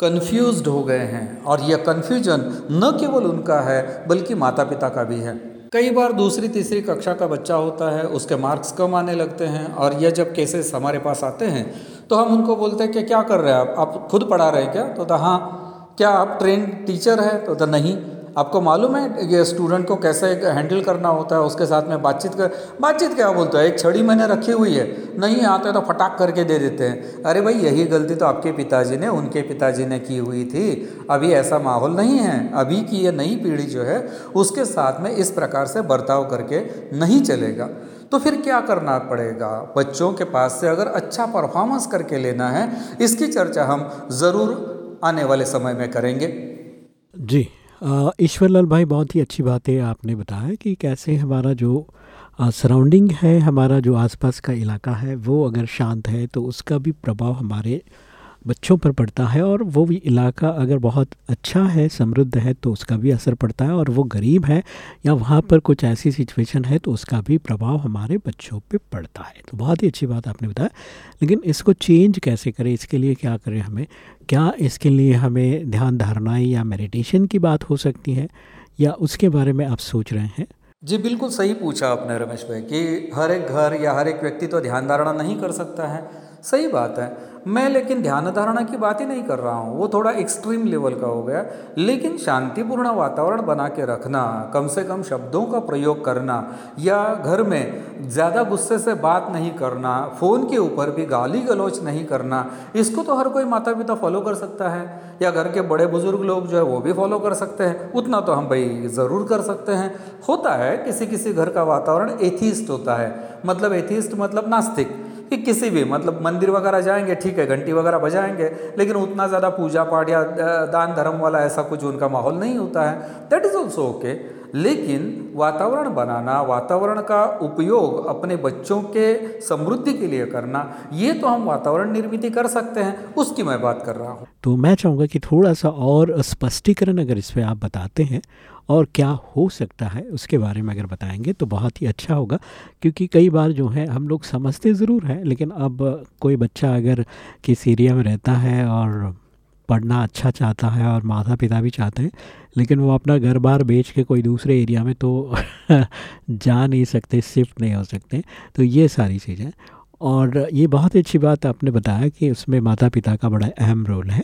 Speaker 3: कन्फ्यूज्ड हो गए हैं और यह कन्फ्यूज़न न केवल उनका है, बल्कि माता पिता का भी है। कई बार दूसरी, तीसरी कक्षा का बच्चा होता है, उसके मार्क्स कम आने लगते हैं और यह जब केसेस हमारे पास आते हैं तो हम उनको बोलते हैं कि क्या कर रहे हैं आप? आप खुद पढ़ा रहे हैं क्या? तो हाँ क्या आप ट्रेन टीचर हैं? तो नहीं आपको मालूम है ये स्टूडेंट को कैसे हैंडल करना होता है, उसके साथ में बातचीत कर, बातचीत क्या बोलता है? एक छड़ी मैंने रखी हुई है। नहीं आते तो फटाक करके दे देते हैं। अरे भाई, यही गलती तो आपके पिताजी ने, उनके पिताजी ने की हुई थी। अभी ऐसा माहौल नहीं है। अभी की ये नई पीढ़ी जो है, उसके साथ में इस प्रकार से बर्ताव करके नहीं चलेगा। तो फिर क्या करना पड़ेगा? बच्चों के पास से अगर अच्छा परफॉर्मेंस करके लेना है, इसकी चर्चा हम ज़रूर आने वाले समय में करेंगे।
Speaker 2: जी। ईश्वरलाल भाई, बहुत ही अच्छी बात है आपने बताया कि कैसे हमारा जो सराउंडिंग है, हमारा जो आसपास का इलाका है, वो अगर शांत है तो उसका भी प्रभाव हमारे बच्चों पर पड़ता है और वो भी इलाका अगर बहुत अच्छा है, समृद्ध है तो उसका भी असर पड़ता है और वो गरीब है या वहाँ पर कुछ ऐसी सिचुएशन है तो उसका भी प्रभाव हमारे बच्चों पे पड़ता है। तो बहुत ही अच्छी बात आपने बताया। लेकिन इसको चेंज कैसे करें? इसके लिए क्या करें हमें? क्या इसके लिए हमें ध्यान धारणाएँ या मेडिटेशन की बात हो सकती है? या उसके बारे में आप सोच रहे हैं?
Speaker 3: जी, बिल्कुल सही पूछा आपने रमेश भाई कि हर एक घर या हर एक व्यक्ति तो ध्यान धारणा नहीं कर सकता है। सही बात है। मैं लेकिन ध्यान धारणा की बात ही नहीं कर रहा हूँ। वो थोड़ा एक्सट्रीम लेवल का हो गया। लेकिन शांतिपूर्ण वातावरण बना के रखना, कम से कम शब्दों का प्रयोग करना या घर में ज़्यादा गुस्से से बात नहीं करना, फ़ोन के ऊपर भी गाली गलोच नहीं करना, इसको तो हर कोई माता पिता फॉलो कर सकता है। या घर के बड़े बुज़ुर्ग लोग जो है वो भी फॉलो कर सकते हैं। उतना तो हम भाई ज़रूर कर सकते हैं। होता है किसी किसी घर का वातावरण एथिस्ट होता है। मतलब एथिस्ट मतलब नास्तिक। कि किसी भी मतलब मंदिर वगैरह जाएँगे, ठीक है, घंटी वगैरह बजाएँगे, लेकिन उतना ज़्यादा पूजा पाठ या दान धर्म वाला ऐसा कुछ उनका माहौल नहीं होता है। दैट इज़ ऑल्सो ओके लेकिन वातावरण बनाना, वातावरण का उपयोग अपने बच्चों के समृद्धि के लिए करना, ये तो हम वातावरण निर्मित कर सकते हैं। उसकी मैं बात कर रहा हूँ।
Speaker 2: तो मैं चाहूँगा कि थोड़ा सा और स्पष्टीकरण अगर इस पर आप बताते हैं और क्या हो सकता है, उसके बारे में अगर बताएँगे तो बहुत ही अच्छा होगा। क्योंकि कई बार जो है, हम लोग समझते ज़रूर हैं, लेकिन अब कोई बच्चा अगर किस एरिया में रहता है और पढ़ना अच्छा चाहता है और माता पिता भी चाहते हैं, लेकिन वो अपना घर बार बेच के कोई दूसरे एरिया में तो जा नहीं सकते, शिफ्ट नहीं हो सकते तो ये सारी चीज़ें। और ये बहुत अच्छी बात आपने बताया कि उसमें माता पिता का बड़ा अहम रोल है।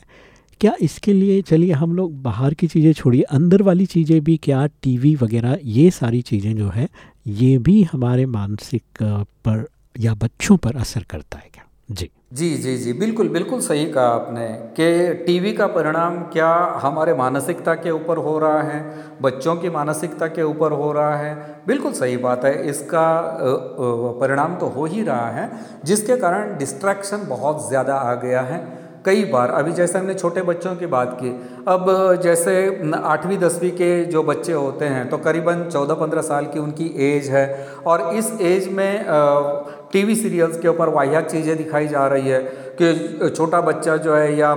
Speaker 2: क्या इसके लिए चलिए हम लोग बाहर की चीज़ें छोड़िए, अंदर वाली चीज़ें भी, क्या टीवी वगैरह, ये सारी चीज़ें जो है, ये भी हमारे मानसिक पर या बच्चों पर असर करता है क्या? जी।
Speaker 3: जी जी जी, बिल्कुल बिल्कुल सही कहा आपने कि टीवी का परिणाम क्या हमारे मानसिकता के ऊपर हो रहा है, बच्चों की मानसिकता के ऊपर हो रहा है, बिल्कुल सही बात है, इसका परिणाम तो हो ही रहा है, जिसके कारण डिस्ट्रैक्शन बहुत ज़्यादा आ गया है। कई बार, अभी जैसे हमने छोटे बच्चों की बात की, अब जैसे आठवीं, दसवीं के जो बच्चे होते हैं तो करीबन चौदह पंद्रह साल की उनकी एज है और इस एज में टीवी सीरियल्स के ऊपर वाहियात चीज़ें दिखाई जा रही है। कि छोटा बच्चा जो है या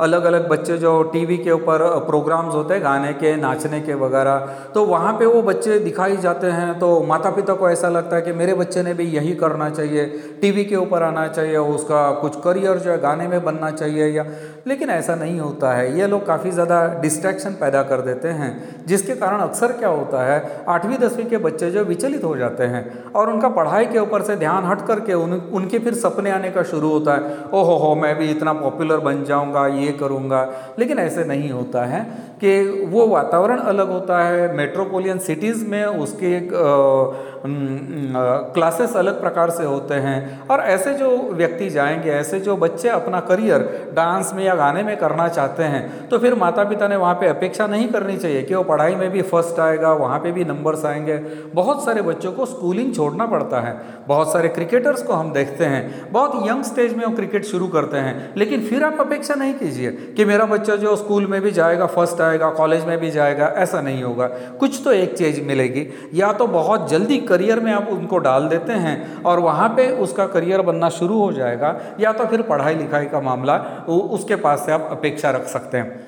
Speaker 3: अलग अलग बच्चे जो टीवी के ऊपर प्रोग्राम्स होते हैं, गाने के, नाचने के वगैरह तो वहाँ पे वो बच्चे दिखाई जाते हैं तो माता पिता को ऐसा लगता है कि मेरे बच्चे ने भी यही करना चाहिए टीवी के ऊपर आना चाहिए, उसका कुछ करियर जो है गाने में बनना चाहिए या, लेकिन ऐसा नहीं होता है। ये लोग काफ़ी ज़्यादा डिस्ट्रैक्शन पैदा कर देते हैं, जिसके कारण अक्सर क्या होता है, आठवीं, दसवीं के बच्चे जो विचलित हो जाते हैं और उनका पढ़ाई के ऊपर से ध्यान हट करके उन, उनके फिर सपने आने का शुरू होता है ओहो हो मैं भी इतना पॉपुलर बन जाऊँगा, ये करूँगा। लेकिन ऐसे नहीं होता है। कि वो वातावरण अलग होता है मेट्रोपोलियन सिटीज़ में उसके क्लासेस अलग प्रकार से होते हैं। और ऐसे जो व्यक्ति जाएँगे, ऐसे जो बच्चे अपना करियर डांस में या गाने में करना चाहते हैं तो फिर माता पिता ने वहाँ पे अपेक्षा नहीं करनी चाहिए कि वो पढ़ाई में भी फ़र्स्ट आएगा, वहाँ पे भी नंबर्स आएँगे। बहुत सारे बच्चों को स्कूलिंग छोड़ना पड़ता है। बहुत सारे क्रिकेटर्स को हम देखते हैं। बहुत यंग स्टेज में वो क्रिकेट शुरू करते हैं। लेकिन फिर आप अपेक्षा नहीं कीजिए कि मेरा बच्चा जो स्कूल में भी जाएगा फ़र्स्ट आएगा कॉलेज में भी जाएगा, ऐसा नहीं होगा। कुछ तो एक चीज़ मिलेगी। या तो बहुत जल्दी करियर में आप उनको डाल देते हैं और वहाँ पे उसका करियर बनना शुरू हो जाएगा, या तो फिर पढ़ाई लिखाई का मामला उसके पास से आप अपेक्षा रख सकते हैं।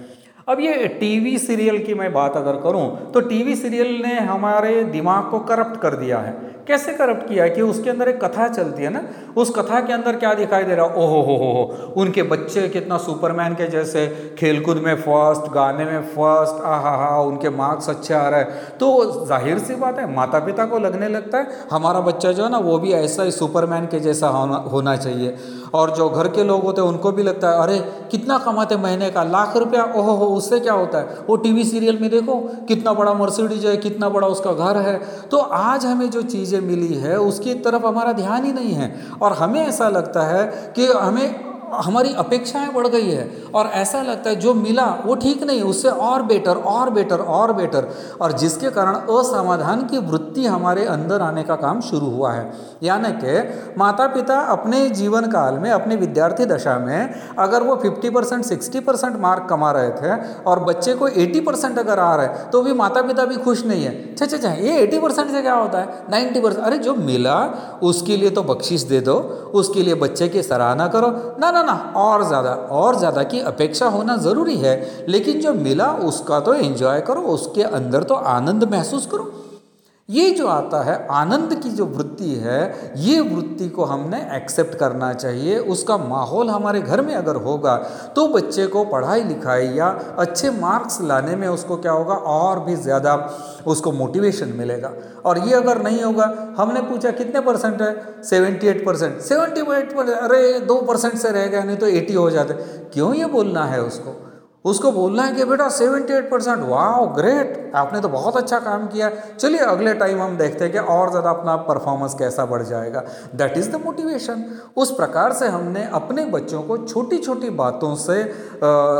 Speaker 3: अब ये टीवी सीरियल की मैं बात अगर करूँ तो टीवी सीरियल ने हमारे दिमाग को करप्ट कर दिया है। कैसे करप्ट किया कि उसके अंदर एक कथा चलती है ना? उस कथा के अंदर क्या दिखाई दे रहा ओहो, हो हो हो उनके बच्चे कितना सुपरमैन के जैसे, खेलकूद में फ़र्स्ट गाने में फ़र्स्ट आ हा हा, उनके मार्क्स अच्छे आ रहे हैं। तो ज़ाहिर सी बात है माता पिता को लगने लगता है, हमारा बच्चा जो है ना, वो भी ऐसा ही सुपरमैन के जैसा होना होना चाहिए। और जो घर के लोग होते हैं, उनको भी लगता है, अरे, कितना कमाते महीने का? लाख रुपया? ओहो, हो, उससे क्या होता है? वो टीवी सीरियल में देखो, कितना बड़ा मर्सिडीज है, कितना बड़ा उसका घर है। तो आज हमें जो चीज़ें मिली है, उसकी तरफ़ हमारा ध्यान ही नहीं है। और हमें ऐसा लगता है कि हमें हमारी अपेक्षाएँ बढ़ गई है और ऐसा लगता है जो मिला वो ठीक नहीं, उससे और बेटर और बेटर और बेटर और जिसके कारण असमाधान की वृत्ति हमारे अंदर आने का काम शुरू हुआ है। यानी कि माता पिता अपने जीवन काल में, अपने विद्यार्थी दशा में, अगर वो 50 परसेंट सिक्सटी परसेंट मार्क कमा रहे थे और बच्चे को 80 परसेंट अगर आ रहा है तो भी माता पिता भी खुश नहीं है। अच्छा अच्छा ये 80 परसेंट से क्या होता है? 90 परसेंट अरे, जो मिला, उसके लिए तो बख्शिश दे दो, उसके लिए बच्चे की सराहना करो। ना ना ना और ज़्यादा और ज़्यादा की अपेक्षा होना ज़रूरी है, लेकिन जो मिला उसका तो एंजॉय करो, उसके अंदर तो आनंद महसूस करो। ये जो आता है, आनंद की जो वृत्ति है, ये वृत्ति को हमने एक्सेप्ट करना चाहिए। उसका माहौल हमारे घर में अगर होगा तो बच्चे को पढ़ाई लिखाई या अच्छे मार्क्स लाने में उसको क्या होगा, और भी ज़्यादा उसको मोटिवेशन मिलेगा। और ये अगर नहीं होगा, हमने पूछा कितने परसेंट है? Seventy eight percent seventy eight percent अरे दो परसेंट से रह गया नहीं तो एटी हो जाते। क्यों ये बोलना है उसको? उसको बोलना है कि बेटा 78 परसेंट वाह ग्रेट आपने तो बहुत अच्छा काम किया। चलिए अगले टाइम हम देखते हैं कि और ज़्यादा अपना परफॉर्मेंस कैसा बढ़ जाएगा। दैट इज़ द मोटिवेशन उस प्रकार से हमने अपने बच्चों को छोटी छोटी बातों से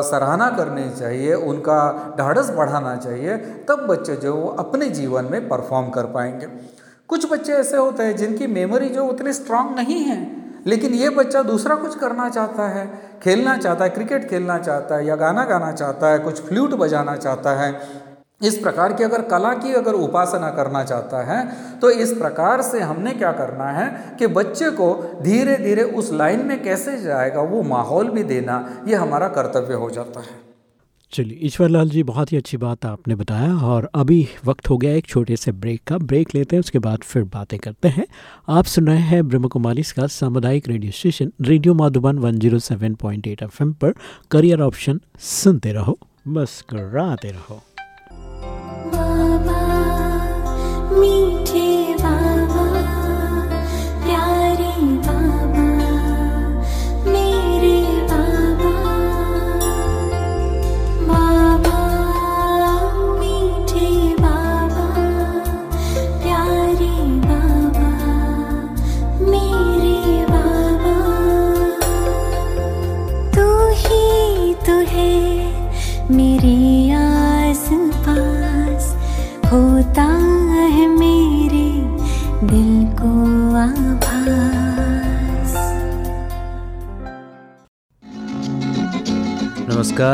Speaker 3: सराहना करनी चाहिए, उनका ढाढ़स बढ़ाना चाहिए, तब बच्चे जो वो अपने जीवन में परफॉर्म कर पाएँगे। कुछ बच्चे ऐसे होते हैं जिनकी मेमोरी जो उतनी स्ट्रांग नहीं है। लेकिन ये बच्चा दूसरा कुछ करना चाहता है, खेलना चाहता है, क्रिकेट खेलना चाहता है या गाना गाना चाहता है, कुछ फ्लूट बजाना चाहता है, इस प्रकार की अगर कला की अगर उपासना करना चाहता है तो इस प्रकार से हमने क्या करना है कि बच्चे को धीरे धीरे उस लाइन में कैसे जाएगा, वो माहौल भी देना, ये हमारा कर्तव्य हो जाता है।
Speaker 2: चलिए ईश्वर लाल जी, बहुत ही अच्छी बात आपने बताया और अभी वक्त हो गया एक छोटे से ब्रेक का। ब्रेक लेते हैं, उसके बाद फिर बातें करते हैं। आप सुन रहे हैं ब्रह्म कुमारी का सामुदायिक radio station, radio Madhuban 107.8 FM पर। करियर ऑप्शन सुनते रहो बस कराते रहो मीठे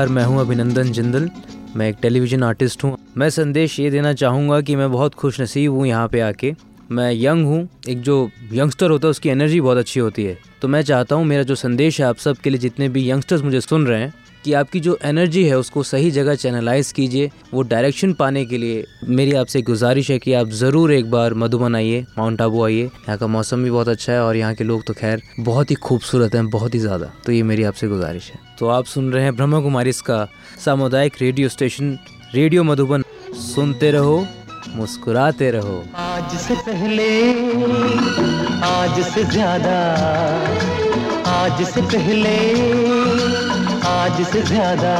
Speaker 7: नमस्कार मैं हूँ अभिनंदन जिंदल। मैं एक टेलीविज़न आर्टिस्ट हूँ। मैं संदेश ये देना चाहूँगा कि मैं बहुत खुश नसीब हूँ यहाँ पे आके। मैं यंग हूँ, एक जो यंगस्टर होता है, उसकी एनर्जी बहुत अच्छी होती है। तो मैं चाहता हूँ मेरा जो संदेश है आप सब के लिए, जितने भी यंगस्टर्स मुझे सुन रहे हैं कि आपकी जो एनर्जी है उसको सही जगह चैनलाइज कीजिए। वो डायरेक्शन पाने के लिए मेरी आपसे गुजारिश है कि आप ज़रूर एक बार मधुबन आइए माउंट आबू आइए। यहाँ का मौसम भी बहुत अच्छा है और यहाँ के लोग तो खैर बहुत ही खूबसूरत हैं, बहुत ही ज़्यादा। तो ये मेरी आपसे गुजारिश है। तो आप सुन रहे हैं ब्रह्मा कुमारी इसका सामुदायिक रेडियो स्टेशन रेडियो मधुबन। सुनते रहो, मुस्कुराते रहो।
Speaker 6: आज से पहले, आज से ज़्यादा, आज से पहले आज से ज़्यादा।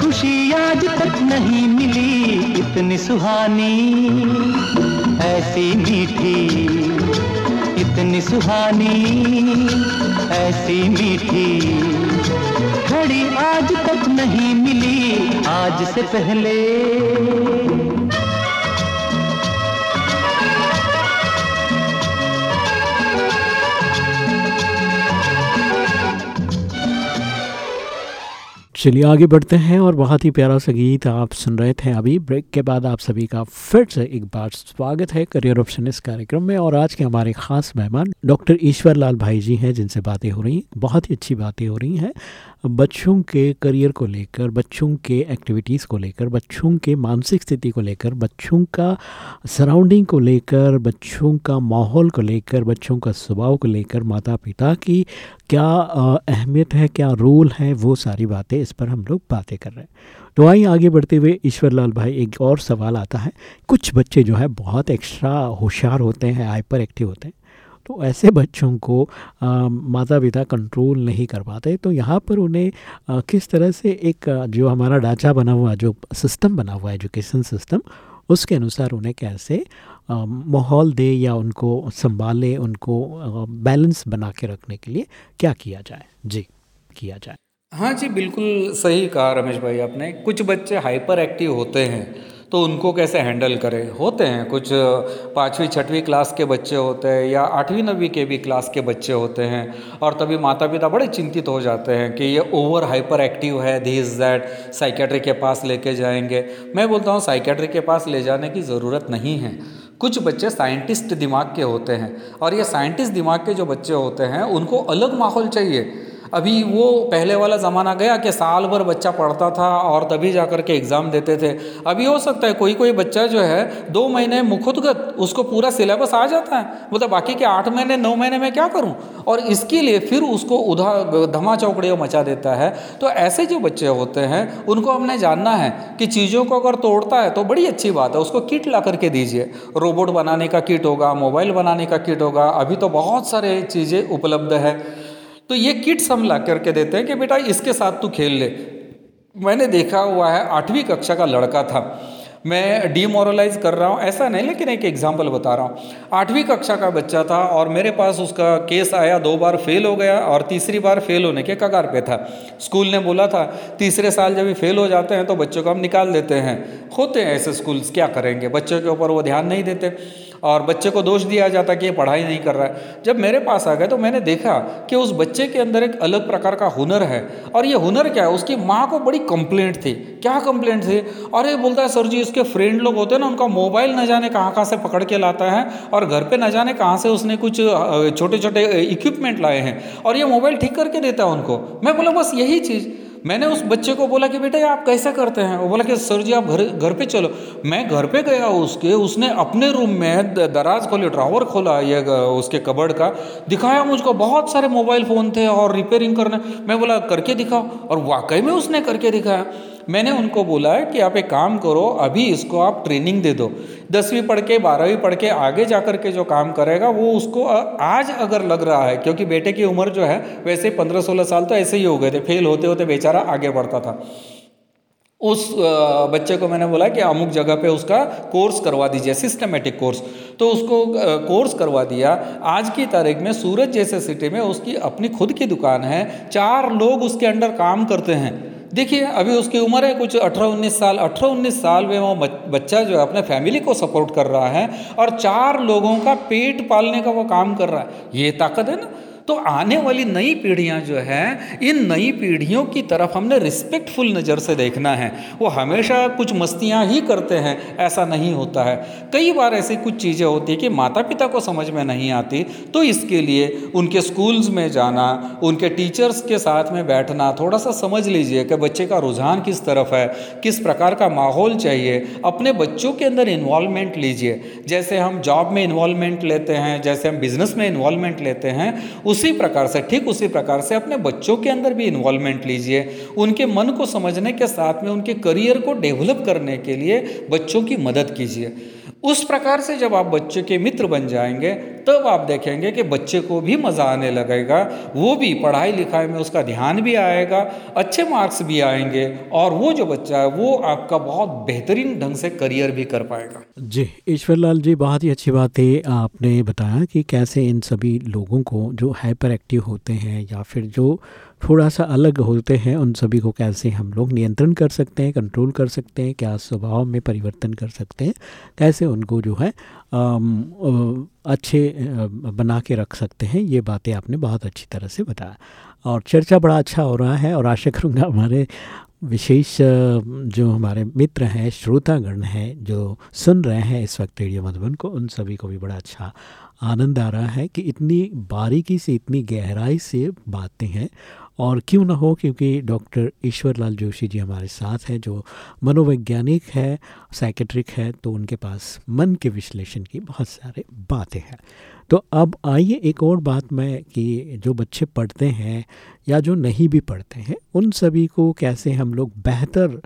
Speaker 6: खुशी आज तक नहीं मिली, इतनी सुहानी। ऐसी मीठी, इतनी सुहानी। ऐसी मीठी, घड़ी आज तक नहीं मिली, आज से पहले।
Speaker 2: चलिए आगे बढ़ते हैं और बहुत ही प्यारा सा गीत आप सुन रहे थे अभी। ब्रेक के बाद आप सभी का फिर से एक बार स्वागत है करियर ऑप्शन इस कार्यक्रम में और आज के हमारे खास मेहमान डॉक्टर ईश्वर लाल भाई जी हैं, जिनसे बातें हो रही हैं, बहुत ही अच्छी बातें हो रही हैं। बच्चों के करियर को लेकर, बच्चों के एक्टिविटीज़ को लेकर, बच्चों के मानसिक स्थिति को लेकर, बच्चों का सराउंडिंग को लेकर, बच्चों का माहौल को लेकर, बच्चों का स्वभाव को लेकर माता पिता की क्या अहमियत है, क्या रोल है, वो सारी बातें इस पर हम लोग बातें कर रहे हैं। तो आइए आगे बढ़ते हुए ईश्वर लाल भाई, एक और सवाल आता है। कुछ बच्चे जो है बहुत एक्स्ट्रा होशियार होते हैं हाइपर एक्टिव होते हैं। तो ऐसे बच्चों को माता पिता कंट्रोल नहीं कर पाते। तो यहाँ पर उन्हें आ, किस तरह से एक जो हमारा ढांचा बना हुआ जो सिस्टम बना हुआ एजुकेशन सिस्टम उसके अनुसार उन्हें कैसे माहौल दे या उनको संभाले उनको बैलेंस बना के रखने के लिए क्या किया जाए? जी किया जाए।
Speaker 3: हाँ जी बिल्कुल सही कहा रमेश भाई आपने। कुछ बच्चे हाइपर एक्टिव होते हैं तो उनको कैसे हैंडल करें? होते हैं, कुछ पाँचवीं, छठवीं क्लास के बच्चे होते हैं या आठवीं, नवीं के भी क्लास के बच्चे होते हैं और तभी माता पिता बड़े चिंतित हो जाते हैं कि ये ओवर हाइपर एक्टिव है दिस दैट साइकेट्री के पास लेके जाएँगे। मैं बोलता हूँ साइकेट्री के पास ले जाने की ज़रूरत नहीं है। कुछ बच्चे साइंटिस्ट दिमाग के होते हैं और ये साइंटिस्ट दिमाग के जो बच्चे होते हैं, उनको अलग माहौल चाहिए। अभी वो पहले वाला ज़माना गया कि साल भर बच्चा पढ़ता था और तभी जा कर के एग्ज़ाम देते थे। अभी हो सकता है कोई कोई बच्चा जो है, दो महीने मुखुदगत उसको पूरा सिलेबस आ जाता है। मतलब बाकी के आठ महीने, नौ महीने में क्या करूँ? और इसके लिए फिर उसको उधा, धमा चौकड़ियों मचा देता है। तो ऐसे जो बच्चे होते हैं, उनको हमने जानना है कि चीज़ों को अगर तोड़ता है तो बड़ी अच्छी बात है। उसको किट ला करके दीजिए। रोबोट बनाने का किट होगा, मोबाइल बनाने का किट होगा। अभी तो बहुत सारे चीज़ें उपलब्ध है। तो ये किट्स हम ला करके देते हैं कि बेटा इसके साथ तू खेल ले। मैंने देखा हुआ है आठवीं कक्षा का लड़का था। मैं डीमोरलाइज कर रहा हूँ, ऐसा नहीं, लेकिन एक एग्ज़ाम्पल बता रहा हूँ। आठवीं कक्षा का बच्चा था और मेरे पास उसका केस आया, दो बार फेल हो गया और तीसरी बार फेल होने के कगार पे था। स्कूल ने बोला था, तीसरे साल जब फेल हो जाते हैं तो बच्चों को हम निकाल देते हैं। होते हैं ऐसे स्कूल्स क्या करेंगे? बच्चों के ऊपर वो ध्यान नहीं देते और बच्चे को दोष दिया जाता कि ये पढ़ाई नहीं कर रहा है। जब मेरे पास आ गए तो मैंने देखा कि उस बच्चे के अंदर एक अलग प्रकार का हुनर है। और ये हुनर क्या है? उसकी माँ को बड़ी कंप्लेंट थी। क्या कंप्लेंट थी? और ये बोलता है, सर जी उसके फ्रेंड लोग होते हैं ना, उनका मोबाइल न जाने कहाँ कहाँ से पकड़ के लाता है और घर पे न जाने कहाँ से उसने कुछ छोटे छोटे इक्विपमेंट लाए हैं और ये मोबाइल ठीक करके देता है उनको। मैं बोला, बस यही चीज़। मैंने उस बच्चे को बोला कि, बेटा आप कैसे करते हैं? वो बोला कि, सर जी, आप घर घर पे चलो। मैं घर पे गया उसके, उसने अपने रूम में दराज खोले ड्रावर खोला, ये उसके कबर्ड का, दिखाया मुझको, बहुत सारे मोबाइल फ़ोन थे और रिपेयरिंग करने। मैं बोला, करके दिखाओ। और वाकई में उसने करके दिखाया। मैंने उनको बोला है कि आप एक काम करो, अभी इसको आप ट्रेनिंग दे दो। दसवीं पढ़ के, बारहवीं पढ़ के आगे जा कर के जो काम करेगा, वो उसको आज अगर लग रहा है, क्योंकि बेटे की उम्र जो है, वैसे पंद्रह सोलह साल तो ऐसे ही हो गए थे फेल होते होते बेचारा आगे बढ़ता था। उस बच्चे को मैंने बोला कि अमुक जगह पे उसका कोर्स करवा दीजिए सिस्टमेटिक कोर्स तो उसको कोर्स करवा दिया। आज की तारीख में सूरत जैसे सिटी में उसकी अपनी खुद की दुकान है, चार लोग उसके अंडर काम करते हैं। देखिए, अभी उसकी उम्र है कुछ अठारह उन्नीस साल। अठारह उन्नीस साल में वो बच्चा जो है अपने फैमिली को सपोर्ट कर रहा है और चार लोगों का पेट पालने का वो काम कर रहा है। ये ताकत है ना? तो आने वाली नई पीढ़ियाँ जो हैं, इन नई पीढ़ियों की तरफ़ हमने रिस्पेक्टफुल नज़र से देखना है। वो हमेशा कुछ मस्तियाँ ही करते हैं, ऐसा नहीं होता है। कई बार ऐसी कुछ चीज़ें होती है कि माता पिता को समझ में नहीं आती तो इसके लिए उनके स्कूल्स में जाना, उनके टीचर्स के साथ में बैठना थोड़ा सा समझ लीजिए कि बच्चे का रुझान किस तरफ़ है, किस प्रकार का माहौल चाहिए। अपने बच्चों के अंदर इन्वॉल्वमेंट लीजिए। जैसे हम जॉब में इन्वॉल्वमेंट लेते हैं, जैसे हम बिज़नेस में इन्वॉल्वमेंट लेते हैं उसी प्रकार से, ठीक उसी प्रकार से अपने बच्चों के अंदर भी इन्वॉल्वमेंट लीजिए। उनके मन को समझने के साथ में उनके करियर को डेवलप करने के लिए बच्चों की मदद कीजिए। उस प्रकार से जब आप बच्चे के मित्र बन जाएँगे, तब आप देखेंगे कि बच्चे को भी मज़ा आने लगेगा। वो भी पढ़ाई लिखाई में उसका ध्यान भी आएगा, अच्छे मार्क्स भी आएँगे और वो जो बच्चा है, वो आपका बहुत बेहतरीन ढंग से करियर भी कर पाएगा।
Speaker 2: जी ईश्वर लाल जी, बहुत ही अच्छी बात है। आपने बताया कि कैसे इन सभी लोगों को जो हाइपर एक्टिव होते हैं या फिर जो थोड़ा सा अलग होते हैं उन सभी को कैसे हम लोग नियंत्रण कर सकते हैं कंट्रोल कर सकते हैं, क्या स्वभाव में परिवर्तन कर सकते हैं, कैसे उनको जो है अच्छे बना के रख सकते हैं, ये बातें आपने बहुत अच्छी तरह से बताया। और चर्चा बड़ा अच्छा हो रहा है और आशा करूँगा हमारे विशेष जो हमारे मित्र हैं, श्रोतागण हैं, जो सुन रहे हैं इस वक्त रेडियो मधुबन को, उन सभी को भी बड़ा अच्छा आनंद आ रहा है कि इतनी बारीकी से, इतनी गहराई से बातें हैं और क्यों ना हो, क्योंकि डॉक्टर ईश्वर लाल जोशी जी हमारे साथ हैं, जो मनोवैज्ञानिक है साइकेट्रिक है तो उनके पास मन के विश्लेषण की बहुत सारे बातें हैं। तो अब आइए एक और बात मैं कि जो बच्चे पढ़ते हैं या जो नहीं भी पढ़ते हैं, उन सभी को कैसे हम लोग बेहतर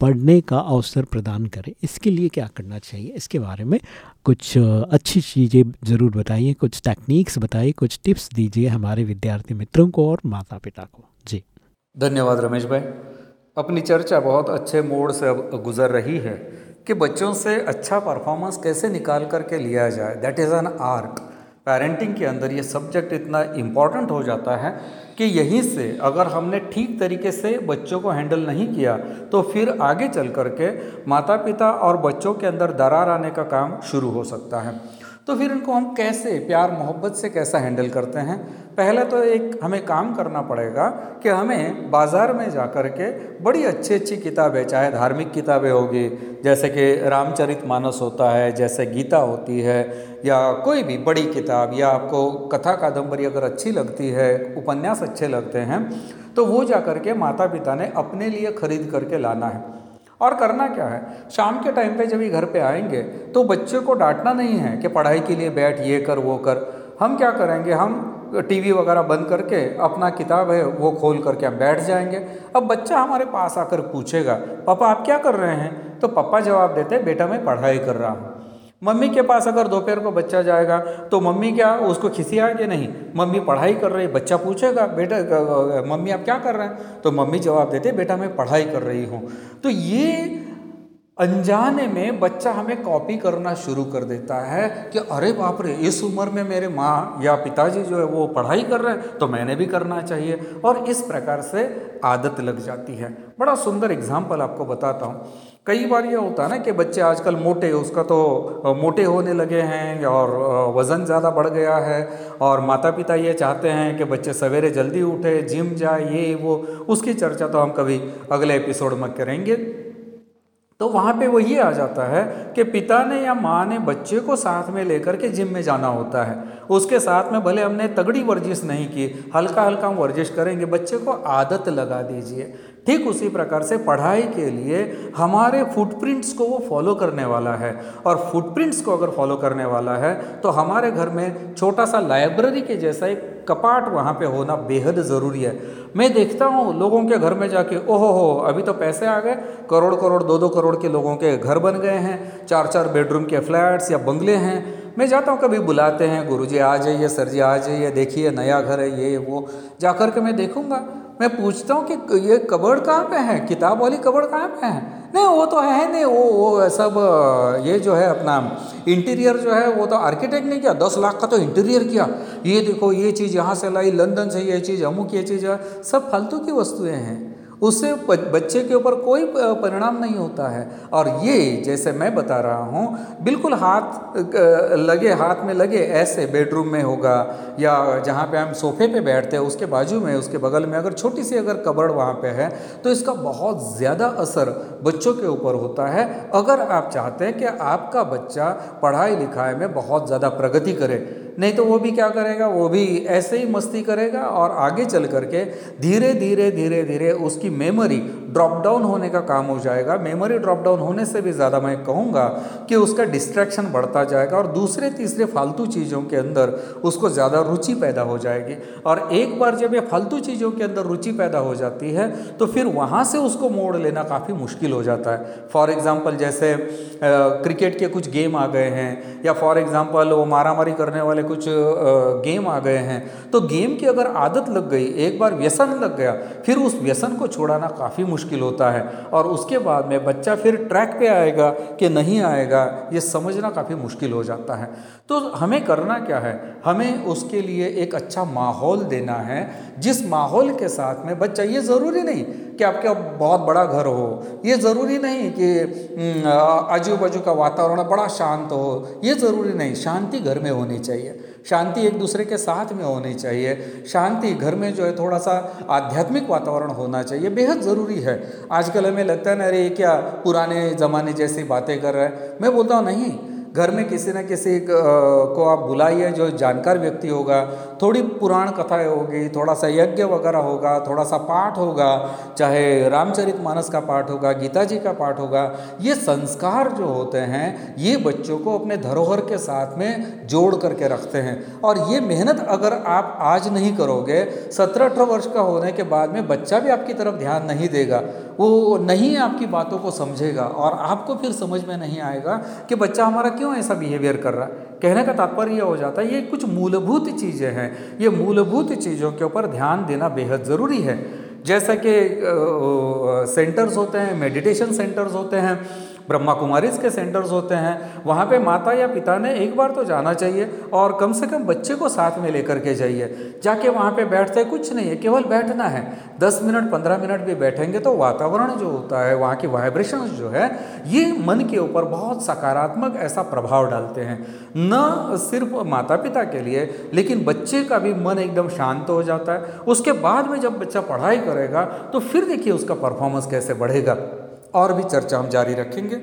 Speaker 2: पढ़ने का अवसर प्रदान करें, इसके लिए क्या करना चाहिए, इसके बारे में कुछ अच्छी चीज़ें ज़रूर बताइए, कुछ टेक्निक्स बताइए, कुछ टिप्स दीजिए हमारे विद्यार्थी मित्रों को और माता पिता को। जी।
Speaker 3: धन्यवाद रमेश भाई। अपनी चर्चा बहुत अच्छे मोड से अब गुजर रही है कि बच्चों से अच्छा परफॉर्मेंस कैसे निकाल करके लिया जाए। That is an art parenting के अंदर ये सब्जेक्ट इतना इंपॉर्टेंट हो जाता है कि यहीं से अगर हमने ठीक तरीके से बच्चों को हैंडल नहीं किया तो फिर आगे चल कर के माता पिता और बच्चों के अंदर दरार आने का काम शुरू हो सकता है। तो फिर इनको हम कैसे, प्यार, मोहब्बत से कैसा हैंडल करते हैं? पहले तो एक हमें काम करना पड़ेगा कि हमें बाज़ार में जा कर के बड़ी अच्छी अच्छी किताबें, चाहे धार्मिक किताबें होगी, जैसे कि रामचरित मानस होता है, जैसे गीता होती है, या कोई भी बड़ी किताब, या आपको कथा कादम्बरी अगर अच्छी लगती है, उपन्यास अच्छे लगते हैं तो वो जा कर के माता पिता ने अपने लिए खरीद करके लाना है। और करना क्या है? शाम के टाइम पे जब ये घर पे आएँगे तो बच्चे को डांटना नहीं है कि पढ़ाई के लिए बैठ, ये कर, वो कर। हम क्या करेंगे? हम टीवी वगैरह बंद करके अपना किताब है, वो खोल करके हम बैठ जाएँगे। अब बच्चा हमारे पास आकर पूछेगा, पापा, आप क्या कर रहे हैं? तो पापा जवाब देते बेटा, मैं पढ़ाई कर रहा हूँ। मम्मी के पास अगर दोपहर को बच्चा जाएगा तो मम्मी क्या, उसको खिसियाएँगे नहीं? मम्मी पढ़ाई कर रही, बच्चा पूछेगा, बेटा मम्मी, आप क्या कर रहे हैं? तो मम्मी जवाब देते, बेटा, मैं पढ़ाई कर रही हूँ। तो ये अनजाने में बच्चा हमें कॉपी करना शुरू कर देता है कि अरे बाप रे, इस उम्र में मेरे माँ या पिताजी जो है वो पढ़ाई कर रहे हैं तो मैंने भी करना चाहिए। और इस प्रकार से आदत लग जाती है। बड़ा सुंदर एग्ज़ाम्पल आपको बताता हूँ। कई बार ये होता है ना कि बच्चे आजकल मोटे, उसका तो मोटे होने लगे हैं और वज़न ज़्यादा बढ़ गया है और माता पिता ये चाहते हैं कि बच्चे सवेरे जल्दी उठे, जिम जाए, ये, वो, उसकी चर्चा तो हम कभी अगले एपिसोड में करेंगे। तो वहाँ पे वो ये आ जाता है कि पिता ने या माँ ने बच्चे को साथ में लेकर के जिम में जाना होता है। उसके साथ में भले हमने तगड़ी वर्जिश नहीं की हल्का हल्का हम वर्जिश करेंगे, बच्चे को आदत लगा दीजिए। ठीक उसी प्रकार से पढ़ाई के लिए हमारे फुटप्रिंट्स को वो फॉलो करने वाला है। और फुटप्रिंट्स को अगर फॉलो करने वाला है तो हमारे घर में छोटा सा लाइब्रेरी के जैसा एक कपाट वहाँ पे होना बेहद ज़रूरी है। मैं देखता हूँ लोगों के घर में जाके, ओहो हो, अभी तो पैसे आ गए। करोड़ करोड़ दो दो करोड़ के लोगों के घर बन गए हैं। चार चार बेडरूम के फ्लैट्स या बंगले हैं। मैं जाता हूँ, कभी बुलाते हैं, गुरुजी आ जाइए, सर जी आ जाइए, देखिए, नया घर है, ये, वो। जा कर के मैं देखूँगा। मैं पूछता हूँ कि ये कबर्ड कहाँ पे है? किताब वाली कबर्ड कहाँ पे है? नहीं, वो तो है नहीं, वो वो सब ये जो है अपना इंटीरियर जो है, वो तो आर्किटेक्ट ने किया, दस लाख का तो इंटीरियर किया। ये देखो, ये चीज़ यहाँ से लाई, लंदन से ये चीज़, अमुक ये चीज़ सब फालतू की वस्तुएँ हैं। उससे बच्चे के ऊपर कोई परिणाम नहीं होता है। और ये, जैसे मैं बता रहा हूँ, बिल्कुल हाथ लगे, हाथ में लगे ऐसे बेडरूम में होगा या जहाँ पे हम सोफे पे बैठते हैं, उसके बाजू में, उसके बगल में अगर छोटी सी अगर कबड़ वहाँ पे है तो इसका बहुत ज़्यादा असर बच्चों के ऊपर होता है। अगर आप चाहते हैं कि आपका बच्चा पढ़ाई लिखाई में बहुत ज़्यादा प्रगति करे नहीं तो वो भी क्या करेगा? वो भी ऐसे ही मस्ती करेगा और आगे चल करके धीरे धीरे धीरे धीरे उसकी मेमोरी ड्रॉप डाउन होने का काम हो जाएगा। मेमोरी ड्रॉप डाउन होने से भी ज़्यादा मैं कहूँगा कि उसका डिस्ट्रैक्शन बढ़ता जाएगा और दूसरे, तीसरे फालतू चीज़ों के अंदर उसको ज़्यादा रुचि पैदा हो जाएगी। और एक बार जब ये फालतू चीज़ों के अंदर रुचि पैदा हो जाती है तो फिर वहाँ से उसको मोड़ लेना काफ़ी मुश्किल हो जाता है। फॉर एग्ज़ाम्पल जैसे क्रिकेट के कुछ गेम आ गए हैं या फॉर एग्ज़ाम्पल वो मारामारी करने वाले कुछ गेम आ गए हैं। तो गेम की अगर आदत लग गई, एक बार व्यसन लग गया, फिर उस व्यसन को छोड़ाना काफ़ी मुश्किल होता है। और उसके बाद में बच्चा फिर ट्रैक पे आएगा कि नहीं आएगा, ये समझना काफ़ी मुश्किल हो जाता है। तो हमें करना क्या है? हमें उसके लिए एक अच्छा माहौल देना है, जिस माहौल के साथ में बच्चा, ये ज़रूरी नहीं कि आपका बहुत बड़ा घर हो, ये ज़रूरी नहीं कि आजू बाजू का वातावरण बड़ा शांत हो, ये ज़रूरी नहीं, शांति घर में होनी चाहिए। शांति एक दूसरे के साथ में होनी चाहिए। शांति घर में जो है थोड़ा सा आध्यात्मिक वातावरण होना चाहिए, बेहद ज़रूरी है। आजकल हमें लगता है ना, अरे, क्या पुराने ज़माने जैसी बातें कर रहे हैं? मैं बोलता हूँ, नहीं। घर में किसी न किसी को आप बुलाइए, जो जानकार व्यक्ति होगा थोड़ी पुराण कथाएँ होगी, थोड़ा सा यज्ञ वगैरह होगा, थोड़ा सा पाठ होगा, चाहे रामचरित मानस का पाठ होगा, गीता जी का पाठ होगा, ये संस्कार जो होते हैं, ये बच्चों को अपने धरोहर के साथ में जोड़ करके रखते हैं। और ये मेहनत अगर आप आज नहीं करोगे सत्रह अठारह वर्ष का होने के बाद में बच्चा भी आपकी तरफ़ ध्यान नहीं देगा। वो नहीं आपकी बातों को समझेगा और आपको फिर समझ में नहीं आएगा कि बच्चा हमारा क्यों ऐसा बिहेवियर कर रहा है। कहने का तात्पर्य हो जाता है, ये कुछ मूलभूत चीज़ें हैं। ये मूलभूत चीज़ों के ऊपर ध्यान देना बेहद ज़रूरी है। जैसा कि सेंटर्स होते हैं, मेडिटेशन सेंटर्स होते हैं ब्रह्मा कुमारीज के सेंटर्स होते हैं, वहाँ पे माता या पिता ने एक बार तो जाना चाहिए और कम से कम बच्चे को साथ में लेकर के जाइए। जाके वहाँ पे बैठते कुछ नहीं है, केवल बैठना है। दस मिनट, पंद्रह मिनट भी बैठेंगे तो वातावरण जो होता है, वहाँ की वाइब्रेशन जो है, ये मन के ऊपर बहुत सकारात्मक ऐसा प्रभाव डालते हैं। न सिर्फ़ माता पिता के लिए, लेकिन बच्चे का भी मन एकदम शांत हो जाता है। उसके बाद में जब बच्चा पढ़ाई करेगा तो फिर देखिए उसका परफॉर्मेंस कैसे बढ़ेगा। और भी चर्चा हम जारी रखेंगे।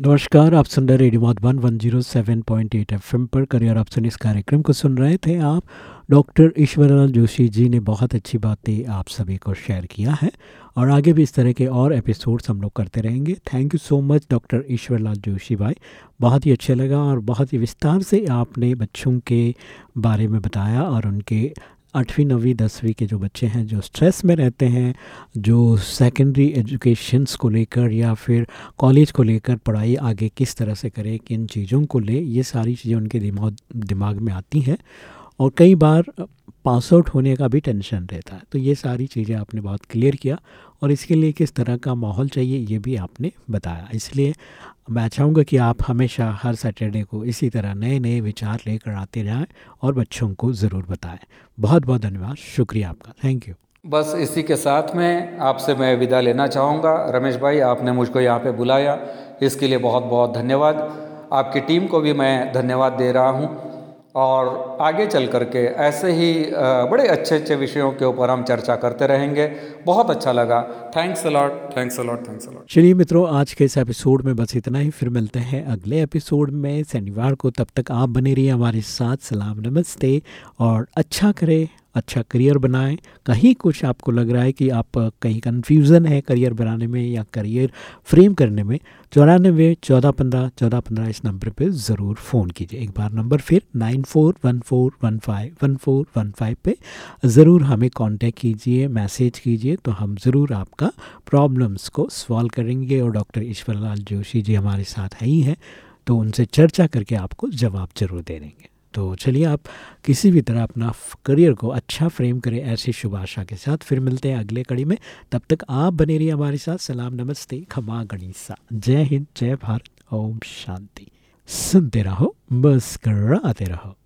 Speaker 2: नमस्कार, आप सुन रहे रेडियो मधुबन 107.8 एफएम पर। करियर ऑप्शन इस कार्यक्रम को सुन रहे थे आप। डॉक्टर ईश्वरलाल जोशी जी ने बहुत अच्छी बातें आप सभी को शेयर किया है। और आगे भी इस तरह के और एपिसोड्स हम लोग करते रहेंगे। Thank you so much doctor Ishwarlal Joshi भाई। बहुत ही अच्छा लगा और बहुत ही विस्तार से आपने बच्चों के बारे में बताया और उनके आठवीं, नवीं, दसवीं के जो बच्चे हैं, जो स्ट्रेस में रहते हैं, जो सेकेंडरी एजुकेशंस को लेकर या फिर कॉलेज को लेकर पढ़ाई आगे किस तरह से करें, किन चीज़ों को ले, ये सारी चीज़ें उनके दिमाग दिमाग में आती हैं। और कई बार पास आउट होने का भी टेंशन रहता है। तो ये सारी चीज़ें आपने बहुत क्लियर किया और इसके लिए किस तरह का माहौल चाहिए, ये भी आपने बताया। इसलिए मैं चाहूँगा कि आप हमेशा हर सैटरडे को इसी तरह नए नए विचार लेकर आते रहें और बच्चों को ज़रूर बताएँ। बहुत बहुत धन्यवाद। शुक्रिया आपका। थैंक यू
Speaker 3: बस इसी के साथ में आपसे मैं विदा लेना चाहूँगा। रमेश भाई, आपने मुझको यहाँ पे बुलाया। इसके लिए बहुत बहुत धन्यवाद। आपकी टीम को भी मैं धन्यवाद दे रहा हूँ। और आगे चल करके ऐसे ही बड़े अच्छे अच्छे विषयों के ऊपर हम चर्चा करते रहेंगे। बहुत अच्छा लगा। Thanks a lot thanks a lot thanks a lot
Speaker 2: चलिए मित्रों, आज के इस एपिसोड में बस इतना ही। फिर मिलते हैं अगले एपिसोड में। शनिवार को तब तक आप बने रहिए हमारे साथ। सलाम, नमस्ते और अच्छा करें अच्छा करियर बनाएँ। कहीं कुछ आपको लग रहा है कि आप, कहीं कन्फ्यूज़न है करियर बनाने में या करियर फ्रेम करने में चौरानबे, चौदह पंद्रह चौदह पंद्रह इस नंबर पे ज़रूर फ़ोन कीजिए। एक बार नंबर फिर nine four one four one five one four one five पर ज़रूर हमें कांटेक्ट कीजिए, मैसेज कीजिए तो हम ज़रूर आपका प्रॉब्लम्स को सॉल्व करेंगे और डॉक्टर ईश्वरलाल जोशी जी हमारे साथ है ही हैं तो उनसे चर्चा करके आपको जवाब ज़रूर दे देंगे। तो चलिए आप किसी भी तरह अपना करियर को अच्छा फ्रेम करें ऐसी शुभ आशा के साथ। फिर मिलते हैं अगले कड़ी में। तब तक आप बने रहिए हमारे साथ। सलाम, नमस्ते, खमा गणिसा। जय हिंद, जय भारत। ओम शांति। सुनते रहो बस कराते रहो।